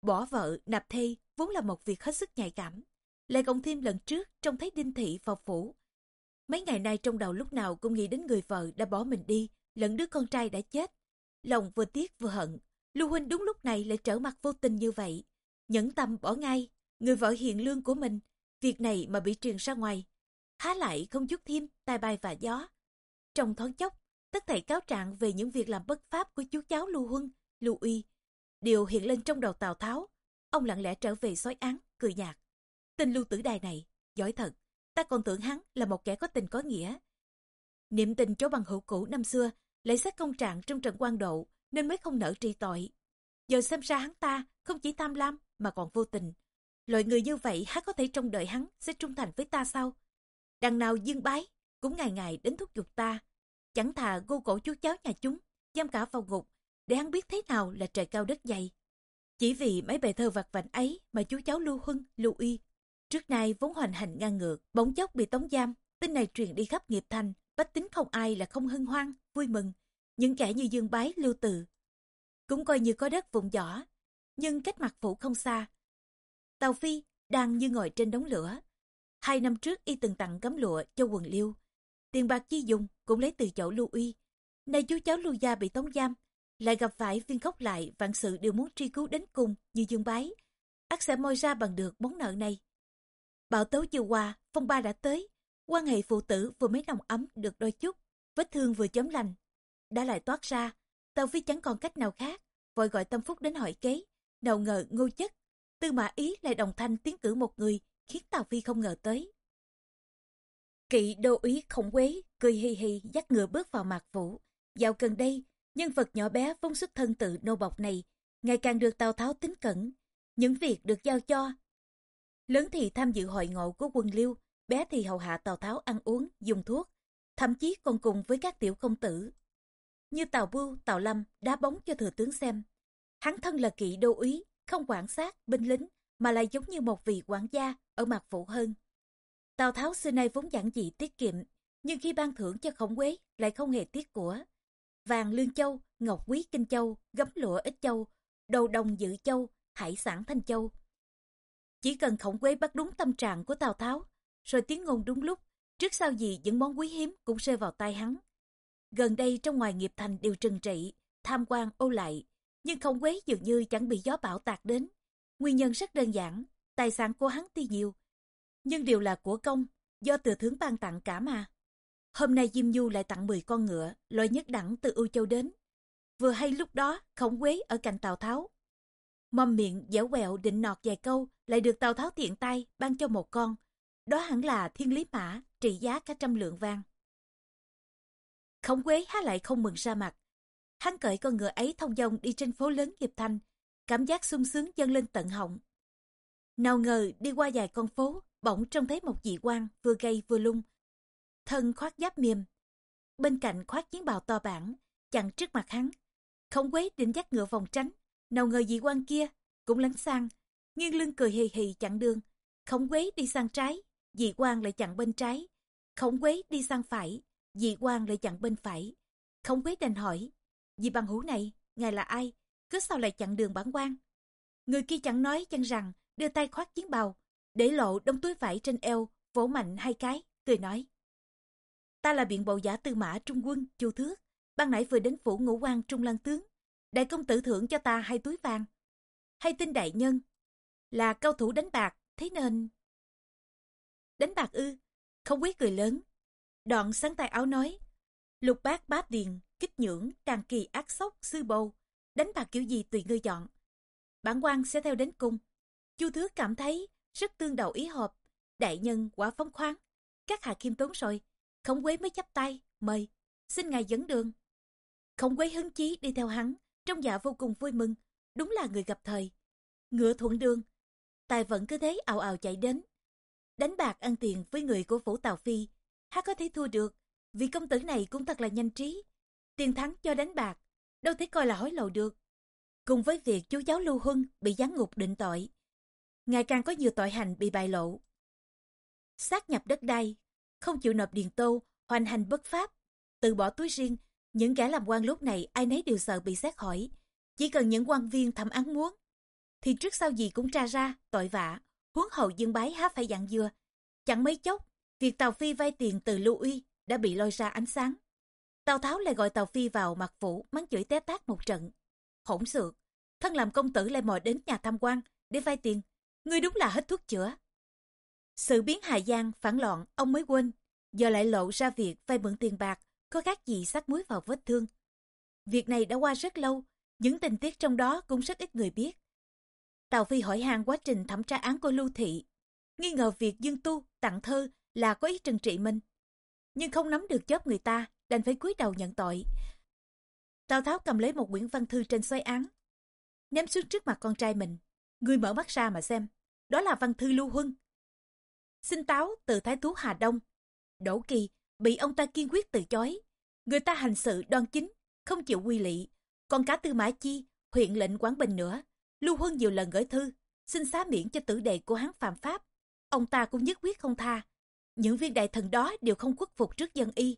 bỏ vợ, nạp thê vốn là một việc hết sức nhạy cảm. Lại cộng thêm lần trước trông thấy Đinh Thị vào phủ. Mấy ngày nay trong đầu lúc nào cũng nghĩ đến người vợ đã bỏ mình đi, lẫn đứa con trai đã chết. Lòng vừa tiếc vừa hận, Lưu Huynh đúng lúc này lại trở mặt vô tình như vậy. Nhẫn tâm bỏ ngay, người vợ hiền lương của mình, việc này mà bị truyền ra ngoài. Há lại không chút thêm tai bay và gió. Trong thoáng chốc, tất thảy cáo trạng về những việc làm bất pháp của chú cháu Lưu Huân, Lưu Uy. Điều hiện lên trong đầu Tào Tháo, ông lặng lẽ trở về xói án, cười nhạt. Tên Lưu Tử Đài này, giỏi thật, ta còn tưởng hắn là một kẻ có tình có nghĩa. Niệm tình chỗ bằng hữu cũ năm xưa, lại xét công trạng trong trận quan độ, nên mới không nỡ trị tội. Giờ xem ra hắn ta không chỉ tham lam mà còn vô tình. Loại người như vậy há có thể trong đời hắn sẽ trung thành với ta sao? Đằng nào dương bái cũng ngày ngày đến thúc giục ta. Chẳng thà gô cổ chú cháu nhà chúng, giam cả vào ngục, để hắn biết thế nào là trời cao đất dày. Chỉ vì mấy bài thơ vặt vảnh ấy mà chú cháu Lưu Huân, Lưu Y, trước nay vốn hoành hành ngang ngược, bỗng chốc bị tống giam, tin này truyền đi khắp nghiệp thành, bách tính không ai là không hân hoan, vui mừng. Những kẻ như Dương Bái, Lưu Từ, cũng coi như có đất vùng võ, nhưng cách mặt phủ không xa. Tàu Phi đang như ngồi trên đống lửa. Hai năm trước y từng tặng gấm lụa cho quần liêu. Tiền bạc chi dùng cũng lấy từ chỗ Lưu Uy. Nay chú cháu Lưu Gia bị tống giam, lại gặp phải viên khóc lại vạn sự đều muốn truy cứu đến cùng như Dương Bái. ắt sẽ moi ra bằng được món nợ này. Bảo tấu chưa qua, phong ba đã tới. quan hệ phụ tử vừa mới nồng ấm được đôi chút, vết thương vừa chấm lành. Đã lại toát ra, Tàu Phi chẳng còn cách nào khác, vội gọi Tâm Phúc đến hỏi kế. Nào ngờ ngô chất, tư mã ý lại đồng thanh tiến cử một người, khiến Tàu Phi không ngờ tới. Kỵ đô úy khổng quế, cười hi hi dắt ngựa bước vào mạc phủ. Dạo gần đây, nhân vật nhỏ bé vốn xuất thân tự nô bọc này, ngày càng được Tào Tháo tính cẩn. Những việc được giao cho. Lớn thì tham dự hội ngộ của quân liêu, bé thì hầu hạ Tào Tháo ăn uống, dùng thuốc, thậm chí còn cùng với các tiểu công tử như Tào Bưu, Tào Lâm đá bóng cho thừa tướng xem. Hắn thân là kỵ đô úy, không quản sát, binh lính, mà lại giống như một vị quản gia ở mặt phụ hơn. Tào Tháo xưa nay vốn giản dị tiết kiệm, nhưng khi ban thưởng cho khổng quế lại không hề tiếc của. Vàng lương châu, ngọc quý kinh châu, gấm lụa ít châu, đồ đồng dự châu, hải sản thanh châu. Chỉ cần khổng quế bắt đúng tâm trạng của Tào Tháo, rồi tiếng ngôn đúng lúc, trước sau gì những món quý hiếm cũng rơi vào tay hắn. Gần đây trong ngoài nghiệp thành đều trừng trị, tham quan ô lại, nhưng khổng quế dường như chẳng bị gió bão tạt đến. Nguyên nhân rất đơn giản, tài sản của hắn tuy nhiều, nhưng đều là của công, do từ tướng ban tặng cả mà. Hôm nay Diêm Du lại tặng 10 con ngựa, loại nhất đẳng từ ưu châu đến. Vừa hay lúc đó, khổng quế ở cạnh Tào Tháo. Mâm miệng dẻo quẹo định nọt vài câu, lại được Tào Tháo tiện tay ban cho một con. Đó hẳn là thiên lý mã, trị giá cả trăm lượng vàng Khổng quế há lại không mừng ra mặt. Hắn cởi con ngựa ấy thông dong đi trên phố lớn nghiệp thanh, cảm giác sung sướng dâng lên tận họng. Nào ngờ đi qua vài con phố, bỗng trông thấy một dị quan vừa gay vừa lung. Thân khoác giáp mềm, bên cạnh khoác chiến bào to bản, chặn trước mặt hắn. Khổng quế định dắt ngựa vòng tránh, nào ngờ dị quan kia cũng lánh sang, nghiêng lưng cười hì hì chặn đường. Khổng quế đi sang trái, dị quan lại chặn bên trái. Khổng quế đi sang phải, Dị quan lại chặn bên phải. khổng quế đành hỏi, dị bằng hữu này, ngài là ai? Cứ sao lại chặn đường bản quan? Người kia chẳng nói chăng rằng, đưa tay khoác chiến bào, để lộ đống túi vải trên eo, vỗ mạnh hai cái, cười nói. Ta là biện bộ giả tư mã trung quân, chu thước, ban nãy vừa đến phủ ngũ quan trung lăng tướng. Đại công tử thưởng cho ta hai túi vàng. Hay tin đại nhân, là cao thủ đánh bạc, thế nên... Đánh bạc ư, không quý cười lớn, Đoạn sáng tay áo nói, lục bát bát điền, kích nhưỡng, càng kỳ ác sốc, sư bầu, đánh bạc kiểu gì tùy ngươi chọn. Bản quan sẽ theo đến cung. Chu Thước cảm thấy rất tương đầu ý hợp, đại nhân quả phóng khoáng. Các hạ khiêm tốn rồi, khổng quế mới chắp tay, mời, xin ngài dẫn đường. Khổng quế hứng chí đi theo hắn, trong dạ vô cùng vui mừng, đúng là người gặp thời. Ngựa thuận đường, tài vẫn cứ thế ào ào chạy đến. Đánh bạc ăn tiền với người của phủ Tào Phi há có thể thua được, vì công tử này cũng thật là nhanh trí. Tiền thắng cho đánh bạc, đâu thể coi là hối lộ được. cùng với việc chú giáo Lưu Huân bị giáng ngục định tội. Ngày càng có nhiều tội hành bị bại lộ. Sát nhập đất đai, không chịu nộp điền tô, hoành hành bất pháp, từ bỏ túi riêng, những kẻ làm quan lúc này ai nấy đều sợ bị xét hỏi. Chỉ cần những quan viên thẩm án muốn, thì trước sau gì cũng tra ra, tội vạ, huống hậu dương bái há phải dặn dưa. Chẳng mấy chốc, việc Tàu Phi vay tiền từ Lưu Uy đã bị lôi ra ánh sáng. Tào Tháo lại gọi Tàu Phi vào mặt phủ mắng chửi té tát một trận. Hỗn xược, thân làm công tử lại mò đến nhà tham quan để vay tiền. Ngươi đúng là hết thuốc chữa. Sự biến Hà Giang phản loạn ông mới quên, giờ lại lộ ra việc vay mượn tiền bạc có khác gì sắc muối vào vết thương. Việc này đã qua rất lâu, những tình tiết trong đó cũng rất ít người biết. Tào Phi hỏi han quá trình thẩm tra án của Lưu Thị, nghi ngờ việc Dương Tu tặng thơ là có ý trừng trị mình. Nhưng không nắm được chớp người ta, đành phải cúi đầu nhận tội. Tào Tháo cầm lấy một quyển văn thư trên xoay án, ném xuống trước mặt con trai mình. Người mở mắt ra mà xem, đó là văn thư Lưu Huân. Xin táo từ Thái Thú Hà Đông. Đỗ Kỳ bị ông ta kiên quyết từ chối. Người ta hành sự đoan chính, không chịu quy lị. Còn cả Tư Mã Chi, huyện lệnh Quảng Bình nữa. Lưu Huân nhiều lần gửi thư, xin xá miễn cho tử đệ của hắn phạm pháp. Ông ta cũng nhất quyết không tha. Những viên đại thần đó đều không khuất phục trước dân y.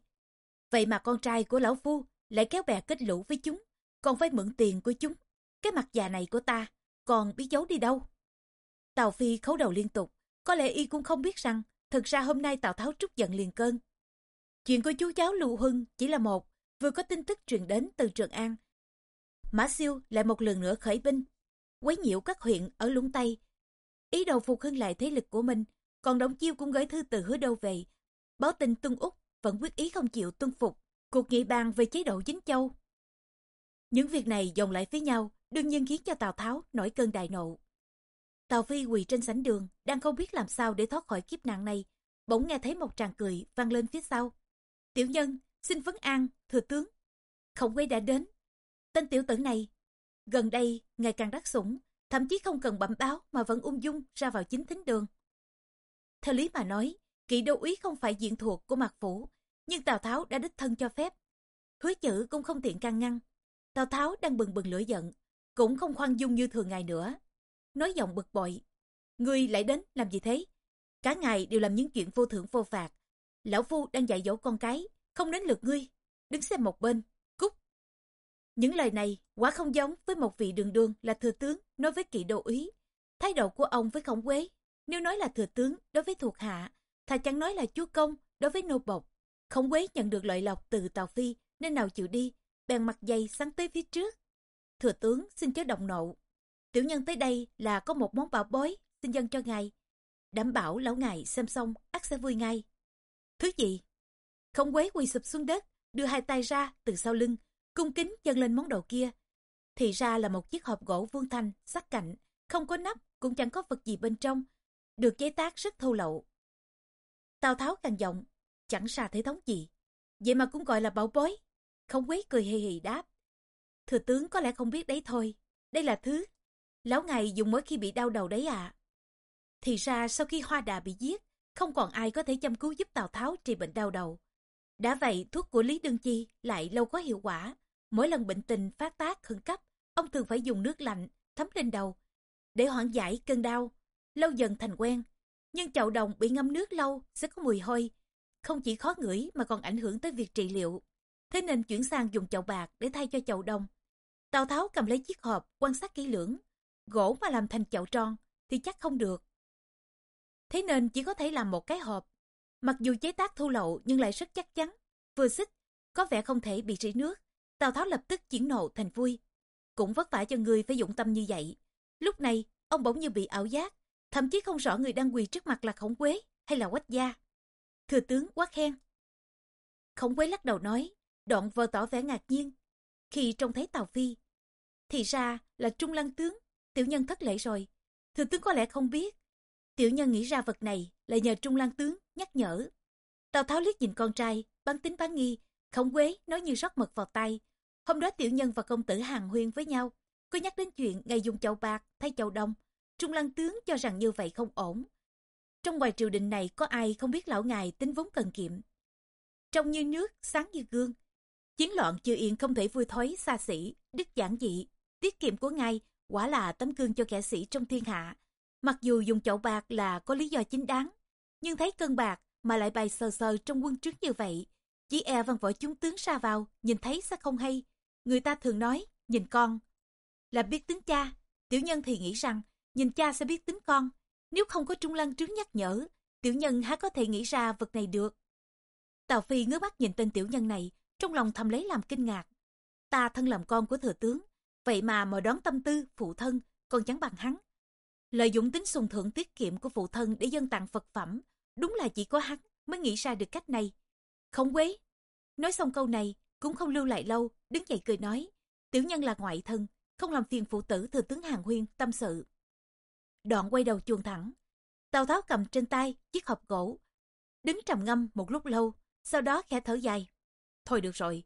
Vậy mà con trai của lão phu lại kéo bè kết lũ với chúng, còn phải mượn tiền của chúng. Cái mặt già này của ta, còn biết giấu đi đâu. Tào Phi khấu đầu liên tục, có lẽ y cũng không biết rằng, thực ra hôm nay Tào Tháo trút giận liền cơn. Chuyện của chú cháu Lưu Hưng chỉ là một, vừa có tin tức truyền đến từ Trường An. Mã Siêu lại một lần nữa khởi binh, quấy nhiễu các huyện ở Lũng Tây. Ý đồ phục hưng lại thế lực của mình, còn Đổng Chiêu cũng gửi thư từ hứa đâu về. Báo tin Tuân Úc vẫn quyết ý không chịu tuân phục cuộc nghị bàn về chế độ chính châu. Những việc này dồn lại với nhau, đương nhiên khiến cho Tào Tháo nổi cơn đại nộ. Tào Phi quỳ trên sảnh đường, đang không biết làm sao để thoát khỏi kiếp nạn này. Bỗng nghe thấy một tràng cười vang lên phía sau. Tiểu nhân, xin vấn an, thừa tướng. khổng quay đã đến. Tên tiểu tử này, gần đây ngày càng đắc sủng, thậm chí không cần bẩm báo mà vẫn ung dung ra vào chính thính đường. Theo lý mà nói, kỵ đô úy không phải diện thuộc của mạc phủ, nhưng Tào Tháo đã đích thân cho phép. Hứa chữ cũng không tiện can ngăn. Tào Tháo đang bừng bừng lửa giận, cũng không khoan dung như thường ngày nữa. Nói giọng bực bội, ngươi lại đến làm gì thế? Cả ngày đều làm những chuyện vô thưởng vô phạt. Lão Phu đang dạy dỗ con cái, không đến lượt ngươi. Đứng xem một bên, cút. Những lời này quá không giống với một vị đường đường là thừa tướng nói với kỵ đô úy. Thái độ của ông với khổng quế, nếu nói là thừa tướng đối với thuộc hạ, thà chẳng nói là chúa công đối với nô bộc. Khổng quế nhận được lợi lộc từ Tàu Phi nên nào chịu đi, bèn mặt dày sáng tới phía trước. Thừa tướng xin chớ động nộ. Tiểu nhân tới đây là có một món bảo bối, xin dân cho ngài. Đảm bảo lão ngài xem xong, ắt sẽ vui ngay. Thứ gì? Khổng Quế quỳ sụp xuống đất, đưa hai tay ra từ sau lưng, cung kính chân lên món đồ kia. Thì ra là một chiếc hộp gỗ vuông thanh, sắc cạnh, không có nắp, cũng chẳng có vật gì bên trong. Được chế tác rất thô lậu. Tào Tháo càng giọng, chẳng xa thể thống gì. Vậy mà cũng gọi là bảo bối. Khổng Quế cười hì hì đáp. Thừa tướng có lẽ không biết đấy thôi. Đây là thứ. Lão ngài dùng mỗi khi bị đau đầu đấy à. Thì ra sau khi Hoa Đà bị giết, không còn ai có thể chăm cứu giúp Tào Tháo trị bệnh đau đầu. Đã vậy, thuốc của Lý Đương Chi lại lâu có hiệu quả. Mỗi lần bệnh tình phát tác khẩn cấp, ông thường phải dùng nước lạnh thấm lên đầu để hoãn giải cơn đau. Lâu dần thành quen, nhưng chậu đồng bị ngâm nước lâu sẽ có mùi hôi. Không chỉ khó ngửi mà còn ảnh hưởng tới việc trị liệu. Thế nên chuyển sang dùng chậu bạc để thay cho chậu đồng. Tào Tháo cầm lấy chiếc hộp quan sát kỹ lưỡng. Gỗ mà làm thành chậu tròn thì chắc không được. Thế nên chỉ có thể làm một cái hộp. Mặc dù chế tác thu lậu nhưng lại rất chắc chắn. Vừa xích, có vẻ không thể bị rỉ nước. Tào Tháo lập tức chuyển nộ thành vui. Cũng vất vả cho người phải dụng tâm như vậy. Lúc này, ông bỗng như bị ảo giác. Thậm chí không rõ người đang quỳ trước mặt là khổng quế hay là quách gia. Thừa tướng quá khen. Khổng quế lắc đầu nói, đoạn vờ tỏ vẻ ngạc nhiên. Khi trông thấy Tào Phi, thì ra là Trung Lăng Tướng, tiểu nhân thất lễ rồi. Thừa tướng có lẽ không biết, Tiểu nhân nghĩ ra vật này là nhờ Trung Lan Tướng nhắc nhở. Tào Tháo liếc nhìn con trai, bán tính bán nghi, khổng quế nói như rót mật vào tay. Hôm đó tiểu nhân và công tử hàng huyên với nhau, có nhắc đến chuyện ngày dùng chậu bạc thay chậu đồng. Trung Lan Tướng cho rằng như vậy không ổn. Trong ngoài triều đình này có ai không biết lão ngài tính vốn cần kiệm. Trông như nước, sáng như gương. Chiến loạn chưa yên không thể vui thói xa xỉ, đức giản dị. tiết kiệm của ngài quả là tấm gương cho kẻ sĩ trong thiên hạ. Mặc dù dùng chậu bạc là có lý do chính đáng, nhưng thấy cân bạc mà lại bày sờ sờ trong quân trước như vậy. Chỉ e văn võ chúng tướng xa vào, nhìn thấy sẽ không hay. Người ta thường nói, nhìn con là biết tính cha. Tiểu nhân thì nghĩ rằng, nhìn cha sẽ biết tính con. Nếu không có Trung Lăng trướng nhắc nhở, tiểu nhân há có thể nghĩ ra vật này được. Tào Phi ngước mắt nhìn tên tiểu nhân này, trong lòng thầm lấy làm kinh ngạc. Ta thân làm con của thừa tướng, vậy mà mà đoán tâm tư phụ thân còn chẳng bằng hắn. Lợi dụng tính sùng thượng tiết kiệm của phụ thân để dân tặng vật phẩm, đúng là chỉ có hắn mới nghĩ ra được cách này. Không quế. Nói xong câu này, cũng không lưu lại lâu, đứng dậy cười nói. Tiểu nhân là ngoại thân, không làm phiền phụ tử thừa tướng Hàng Huyên tâm sự. Đoạn quay đầu chuồng thẳng. Tào Tháo cầm trên tay chiếc hộp gỗ, đứng trầm ngâm một lúc lâu, sau đó khẽ thở dài. Thôi được rồi.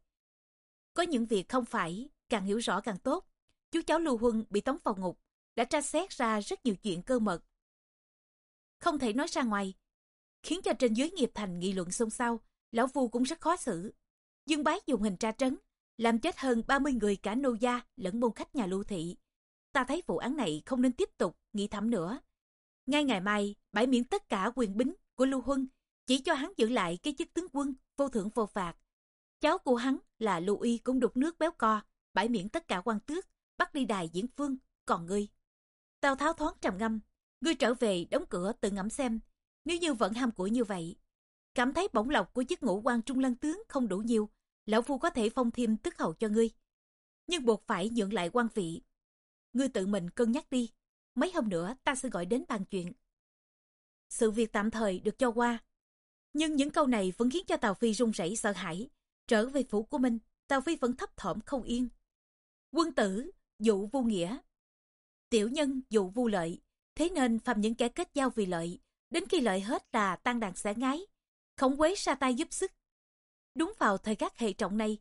Có những việc không phải, càng hiểu rõ càng tốt. Chú cháu Lưu Huân bị tống vào ngục, đã tra xét ra rất nhiều chuyện cơ mật. Không thể nói ra ngoài, khiến cho trên dưới nghiệp thành nghị luận xôn xao, lão phu cũng rất khó xử. Dương bái dùng hình tra trấn, làm chết hơn 30 người cả nô gia lẫn môn khách nhà lưu thị. Ta thấy vụ án này không nên tiếp tục nghĩ thẩm nữa. Ngay ngày mai, bãi miễn tất cả quyền bính của Lưu Huân, chỉ cho hắn giữ lại cái chức tướng quân vô thưởng vô phạt. Cháu của hắn là Lưu Y cũng đục nước béo co, bãi miễn tất cả quan tước, bắt đi đài diễn phương, còn ngươi. Tào Tháo thoáng trầm ngâm, ngươi trở về đóng cửa tự ngẫm xem, nếu như vẫn ham của như vậy, cảm thấy bổng lộc của chức ngũ quan trung lăng tướng không đủ nhiều, lão phu có thể phong thêm tức hầu cho ngươi. Nhưng buộc phải nhượng lại quan vị. Ngươi tự mình cân nhắc đi, mấy hôm nữa ta sẽ gọi đến bàn chuyện. Sự việc tạm thời được cho qua. Nhưng những câu này vẫn khiến cho Tào Phi run rẩy sợ hãi. Trở về phủ của mình, Tào Phi vẫn thấp thỏm không yên. Quân tử, dụ vô nghĩa. Tiểu nhân dụ vu lợi. Thế nên phạm những kẻ kết giao vì lợi, đến khi lợi hết là tan đàn sẽ ngái. Khổng quế ra tay giúp sức. Đúng vào thời khắc hệ trọng này,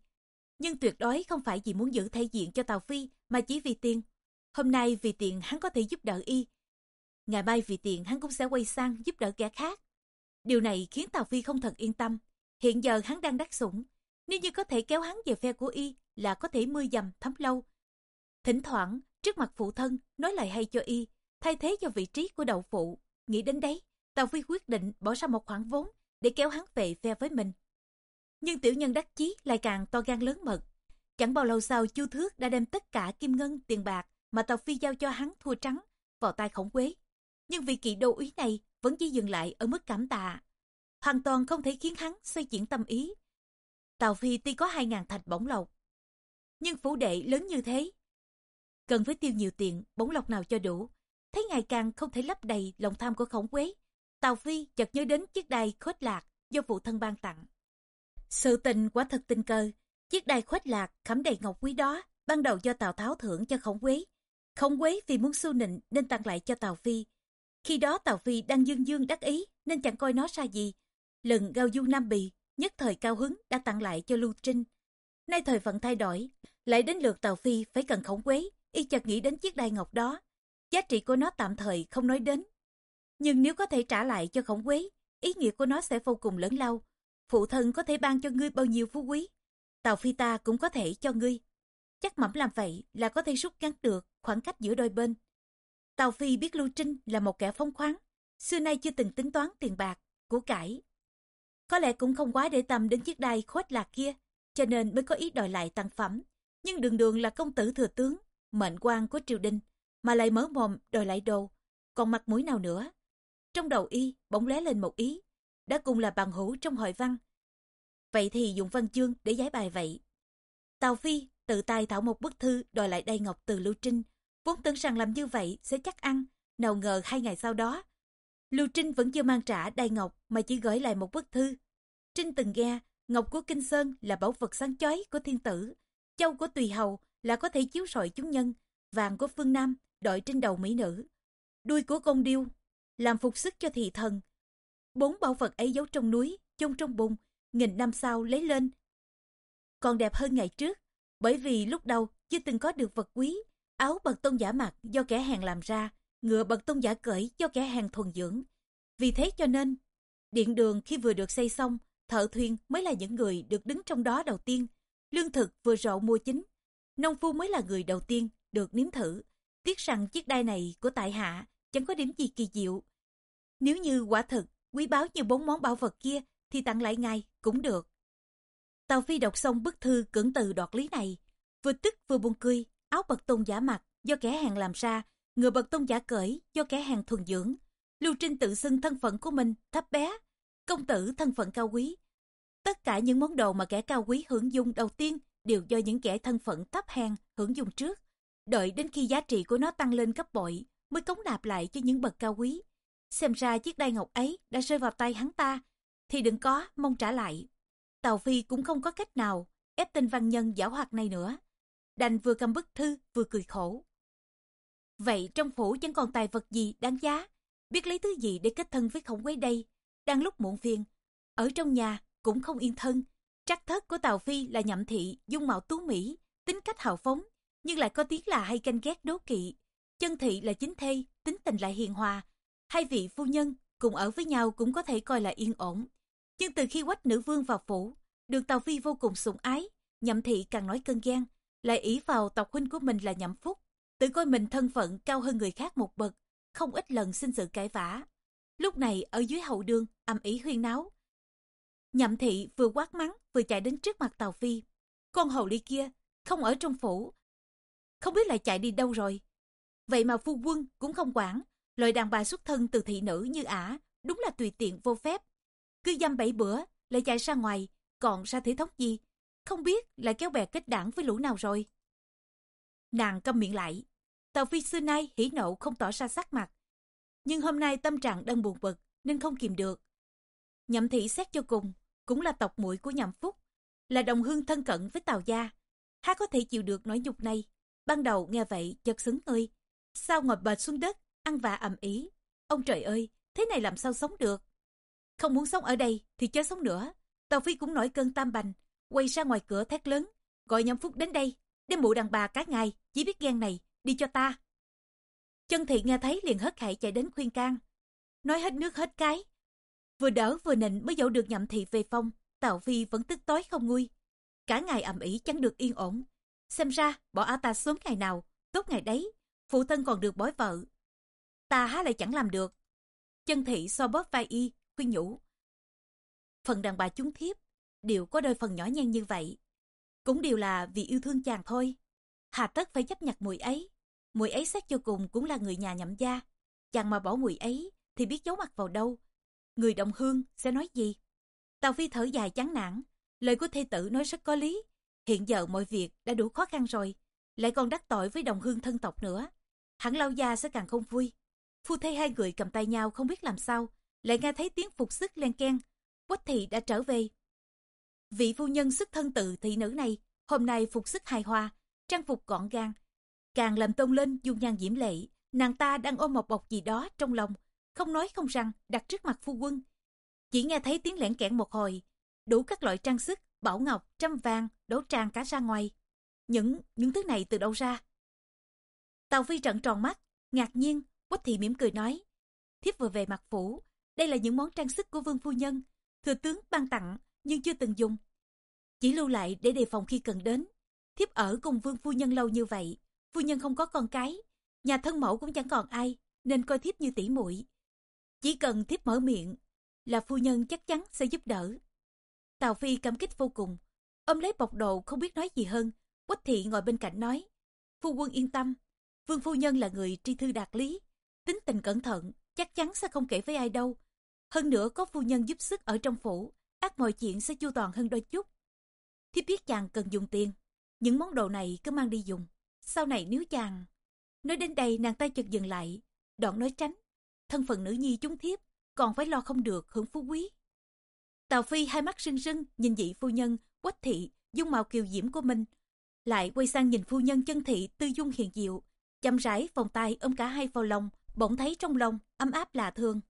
nhưng tuyệt đối không phải vì muốn giữ thể diện cho Tào Phi mà chỉ vì tiền. Hôm nay vì tiền hắn có thể giúp đỡ y. Ngày mai vì tiền hắn cũng sẽ quay sang giúp đỡ kẻ khác. Điều này khiến Tào Phi không thật yên tâm. Hiện giờ hắn đang đắc sủng. Nếu như có thể kéo hắn về phe của y là có thể mưa dầm thấm lâu. Thỉnh thoảng, trước mặt phụ thân, nói lời hay cho y, thay thế cho vị trí của đậu phụ. Nghĩ đến đấy, Tào Phi quyết định bỏ ra một khoản vốn để kéo hắn về phe với mình. Nhưng tiểu nhân đắc chí lại càng to gan lớn mật. Chẳng bao lâu sau Chu Thước đã đem tất cả kim ngân, tiền bạc mà Tào Phi giao cho hắn thua trắng vào tay khổng quế. Nhưng vị kỵ đô úy này vẫn chỉ dừng lại ở mức cảm tạ. Hoàn toàn không thể khiến hắn xoay chuyển tâm ý. Tào Phi tuy có hai ngàn thạch bổng lộc, nhưng phủ đệ lớn như thế. Cần phải tiêu nhiều tiền, bóng lộc nào cho đủ. Thấy ngày càng không thể lấp đầy lòng tham của khổng quế. Tào Phi chợt nhớ đến chiếc đai khốt lạc do phụ thân ban tặng. Sự tình quả thật tình cờ, chiếc đai khuếch lạc khẩm đầy ngọc quý đó, ban đầu do Tào Tháo thưởng cho Khổng Quế. Khổng Quế vì muốn xu nịnh nên tặng lại cho Tào Phi. Khi đó Tào Phi đang dương dương đắc ý nên chẳng coi nó ra gì. Lần gao du Nam Bì, nhất thời cao hứng đã tặng lại cho Lưu Trinh. Nay thời phận thay đổi, lại đến lượt Tào Phi phải cần Khổng Quế, y chợt nghĩ đến chiếc đai ngọc đó. Giá trị của nó tạm thời không nói đến. Nhưng nếu có thể trả lại cho Khổng Quế, ý nghĩa của nó sẽ vô cùng lớn lao phụ thân có thể ban cho ngươi bao nhiêu phú quý, Tào Phi ta cũng có thể cho ngươi. Chắc mẩm làm vậy là có thể rút ngắn được khoảng cách giữa đôi bên. Tào Phi biết Lưu Trinh là một kẻ phóng khoáng, xưa nay chưa từng tính toán tiền bạc, của cải. Có lẽ cũng không quá để tâm đến chiếc đai khuếch lạc kia, cho nên mới có ý đòi lại tăng phẩm. Nhưng đường đường là công tử thừa tướng, mệnh quan của triều đình, mà lại mở mồm đòi lại đồ, còn mặt mũi nào nữa. Trong đầu y bỗng lóe lên một ý, đã cùng là bằng hữu trong hội văn. Vậy thì dùng văn chương để giải bài vậy. Tào Phi tự tay thảo một bức thư đòi lại đây ngọc từ Lưu Trinh, vốn tưởng rằng làm như vậy sẽ chắc ăn, nào ngờ hai ngày sau đó. Lưu Trinh vẫn chưa mang trả Đai ngọc mà chỉ gửi lại một bức thư. Trinh từng nghe, ngọc của Kinh Sơn là bảo vật sáng chói của thiên tử, châu của Tùy Hầu là có thể chiếu sọi chúng nhân, vàng của phương Nam đội trên đầu mỹ nữ, đuôi của công điêu làm phục sức cho thị thần, Bốn bảo vật ấy giấu trong núi, chôn trong bùn, nghìn năm sau lấy lên. Còn đẹp hơn ngày trước, bởi vì lúc đầu chưa từng có được vật quý, áo bậc tôn giả mặc do kẻ hàng làm ra, ngựa bậc tôn giả cởi do kẻ hàng thuần dưỡng. Vì thế cho nên, điện đường khi vừa được xây xong, thợ thuyền mới là những người được đứng trong đó đầu tiên. Lương thực vừa rộ mua chính, nông phu mới là người đầu tiên được nếm thử. Tiếc rằng chiếc đai này của tại hạ chẳng có điểm gì kỳ diệu. Nếu như quả thực quý báu như bốn món bảo vật kia thì tặng lại ngài cũng được. Tào Phi đọc xong bức thư cưỡng từ đoạt lý này, vừa tức vừa buồn cười, áo bật tôn giả mặc do kẻ hàng làm ra, người bật tôn giả cởi do kẻ hàng thuần dưỡng. Lưu Trinh tự xưng thân phận của mình thấp bé, công tử thân phận cao quý. Tất cả những món đồ mà kẻ cao quý hưởng dung đầu tiên đều do những kẻ thân phận thấp hèn hưởng dùng trước. Đợi đến khi giá trị của nó tăng lên gấp bội mới cống nạp lại cho những bậc cao quý. Xem ra chiếc đai ngọc ấy đã rơi vào tay hắn ta, thì đừng có mong trả lại. Tàu Phi cũng không có cách nào ép tên văn nhân giả hoạt này nữa. Đành vừa cầm bức thư vừa cười khổ. Vậy trong phủ chẳng còn tài vật gì đáng giá, biết lấy thứ gì để kết thân với khổng quế đây, đang lúc muộn phiền. Ở trong nhà cũng không yên thân, Chắc thất của Tàu Phi là nhậm thị, dung mạo tú mỹ, tính cách hào phóng, nhưng lại có tiếng là hay canh ghét đố kỵ. Chân thị là chính thê, tính tình lại hiền hòa. Hai vị phu nhân cùng ở với nhau cũng có thể coi là yên ổn. Nhưng từ khi quách nữ vương vào phủ, được Tàu Phi vô cùng sủng ái, nhậm thị càng nói cơn gian, lại ý vào tộc huynh của mình là nhậm phúc, tự coi mình thân phận cao hơn người khác một bậc, không ít lần xin sự cãi vã. Lúc này ở dưới hậu đường, âm ý huyên náo. Nhậm thị vừa quát mắng vừa chạy đến trước mặt Tàu Phi. Con hầu ly kia, không ở trong phủ. Không biết lại chạy đi đâu rồi. Vậy mà phu quân cũng không quản, loại đàn bà xuất thân từ thị nữ như ả, đúng là tùy tiện vô phép. Cứ dăm bảy bữa, lại chạy ra ngoài, còn ra thể thống gì, không biết lại kéo bè kết đảng với lũ nào rồi. Nàng câm miệng lại, Tàu Phi xưa nay hỉ nộ không tỏ ra sắc mặt. Nhưng hôm nay tâm trạng đang buồn bực nên không kìm được. Nhậm thị xét cho cùng, cũng là tộc muội của nhậm phúc, là đồng hương thân cận với Tào Gia. Há có thể chịu được nỗi nhục này. Ban đầu nghe vậy chợt xứng người, Sao ngồi bệt xuống đất, ăn vạ ầm ý. Ông trời ơi, thế này làm sao sống được. Không muốn sống ở đây thì chớ sống nữa. Tàu Phi cũng nổi cơn tam bành, quay ra ngoài cửa thét lớn, gọi nhậm phúc đến đây, đem mụ đàn bà cái ngày, chỉ biết ghen này, đi cho ta. Chân thị nghe thấy liền hất hải chạy đến khuyên can. Nói hết nước hết cái. Vừa đỡ vừa nịnh mới dẫu được nhậm thị về phong, Tào Phi vẫn tức tối không nguôi. Cả ngày ầm ĩ chẳng được yên ổn. Xem ra bỏ A ta sớm ngày nào, tốt ngày đấy, phụ thân còn được bói vợ. Ta há lại chẳng làm được. Chân thị so bóp vai y, khuyên nhủ. Phần đàn bà chúng thiếp, đều có đôi phần nhỏ nhen như vậy. Cũng đều là vì yêu thương chàng thôi. Hà tất phải chấp nhặt mùi ấy. Mùi ấy xét cho cùng cũng là người nhà nhậm gia. Chàng mà bỏ mùi ấy thì biết giấu mặt vào đâu. Người đồng hương sẽ nói gì? Tào Phi thở dài chán nản. Lời của thê tử nói rất có lý. Hiện giờ mọi việc đã đủ khó khăn rồi. Lại còn đắc tội với đồng hương thân tộc nữa. Hẳn lao gia sẽ càng không vui. Phu thê hai người cầm tay nhau không biết làm sao. Lại nghe thấy tiếng phục sức len keng. Quách thị đã trở về. Vị phu nhân xuất thân từ thị nữ này hôm nay phục sức hài hòa, trang phục gọn gàng, càng làm tôn lên dung nhan diễm lệ. Nàng ta đang ôm một bọc gì đó trong lòng, không nói không rằng đặt trước mặt phu quân. Chỉ nghe thấy tiếng lẻn kẽn một hồi, đủ các loại trang sức, bảo ngọc, trăm vàng, đổ tràn cả ra ngoài. Những những thứ này từ đâu ra? Tàu Phi trận tròn mắt, ngạc nhiên, Quách thị mỉm cười nói. Thiếp vừa về mặt phủ, đây là những món trang sức của vương phu nhân, thừa tướng ban tặng nhưng chưa từng dùng. Chỉ lưu lại để đề phòng khi cần đến. Thiếp ở cùng vương phu nhân lâu như vậy, phu nhân không có con cái, nhà thân mẫu cũng chẳng còn ai, nên coi thiếp như tỷ muội. Chỉ cần thiếp mở miệng, là phu nhân chắc chắn sẽ giúp đỡ. Tào Phi cảm kích vô cùng, ôm lấy bọc đồ không biết nói gì hơn, Quách thị ngồi bên cạnh nói, phu quân yên tâm, vương phu nhân là người tri thư đạt lý, tính tình cẩn thận, chắc chắn sẽ không kể với ai đâu. Hơn nữa có phu nhân giúp sức ở trong phủ, ác mọi chuyện sẽ chu toàn hơn đôi chút. Thiếp biết chàng cần dùng tiền, những món đồ này cứ mang đi dùng. Sau này nếu chàng... Nói đến đây nàng ta chợt dừng lại, đoạn nói tránh. Thân phận nữ nhi chúng thiếp, còn phải lo không được hưởng phú quý. Tào Phi hai mắt rưng rưng nhìn dị phu nhân, quách thị, dung mạo kiều diễm của mình. Lại quay sang nhìn phu nhân chân thị tư dung hiền diệu, chậm rãi vòng tay ôm cả hai vào lòng, bỗng thấy trong lòng ấm áp lạ thường.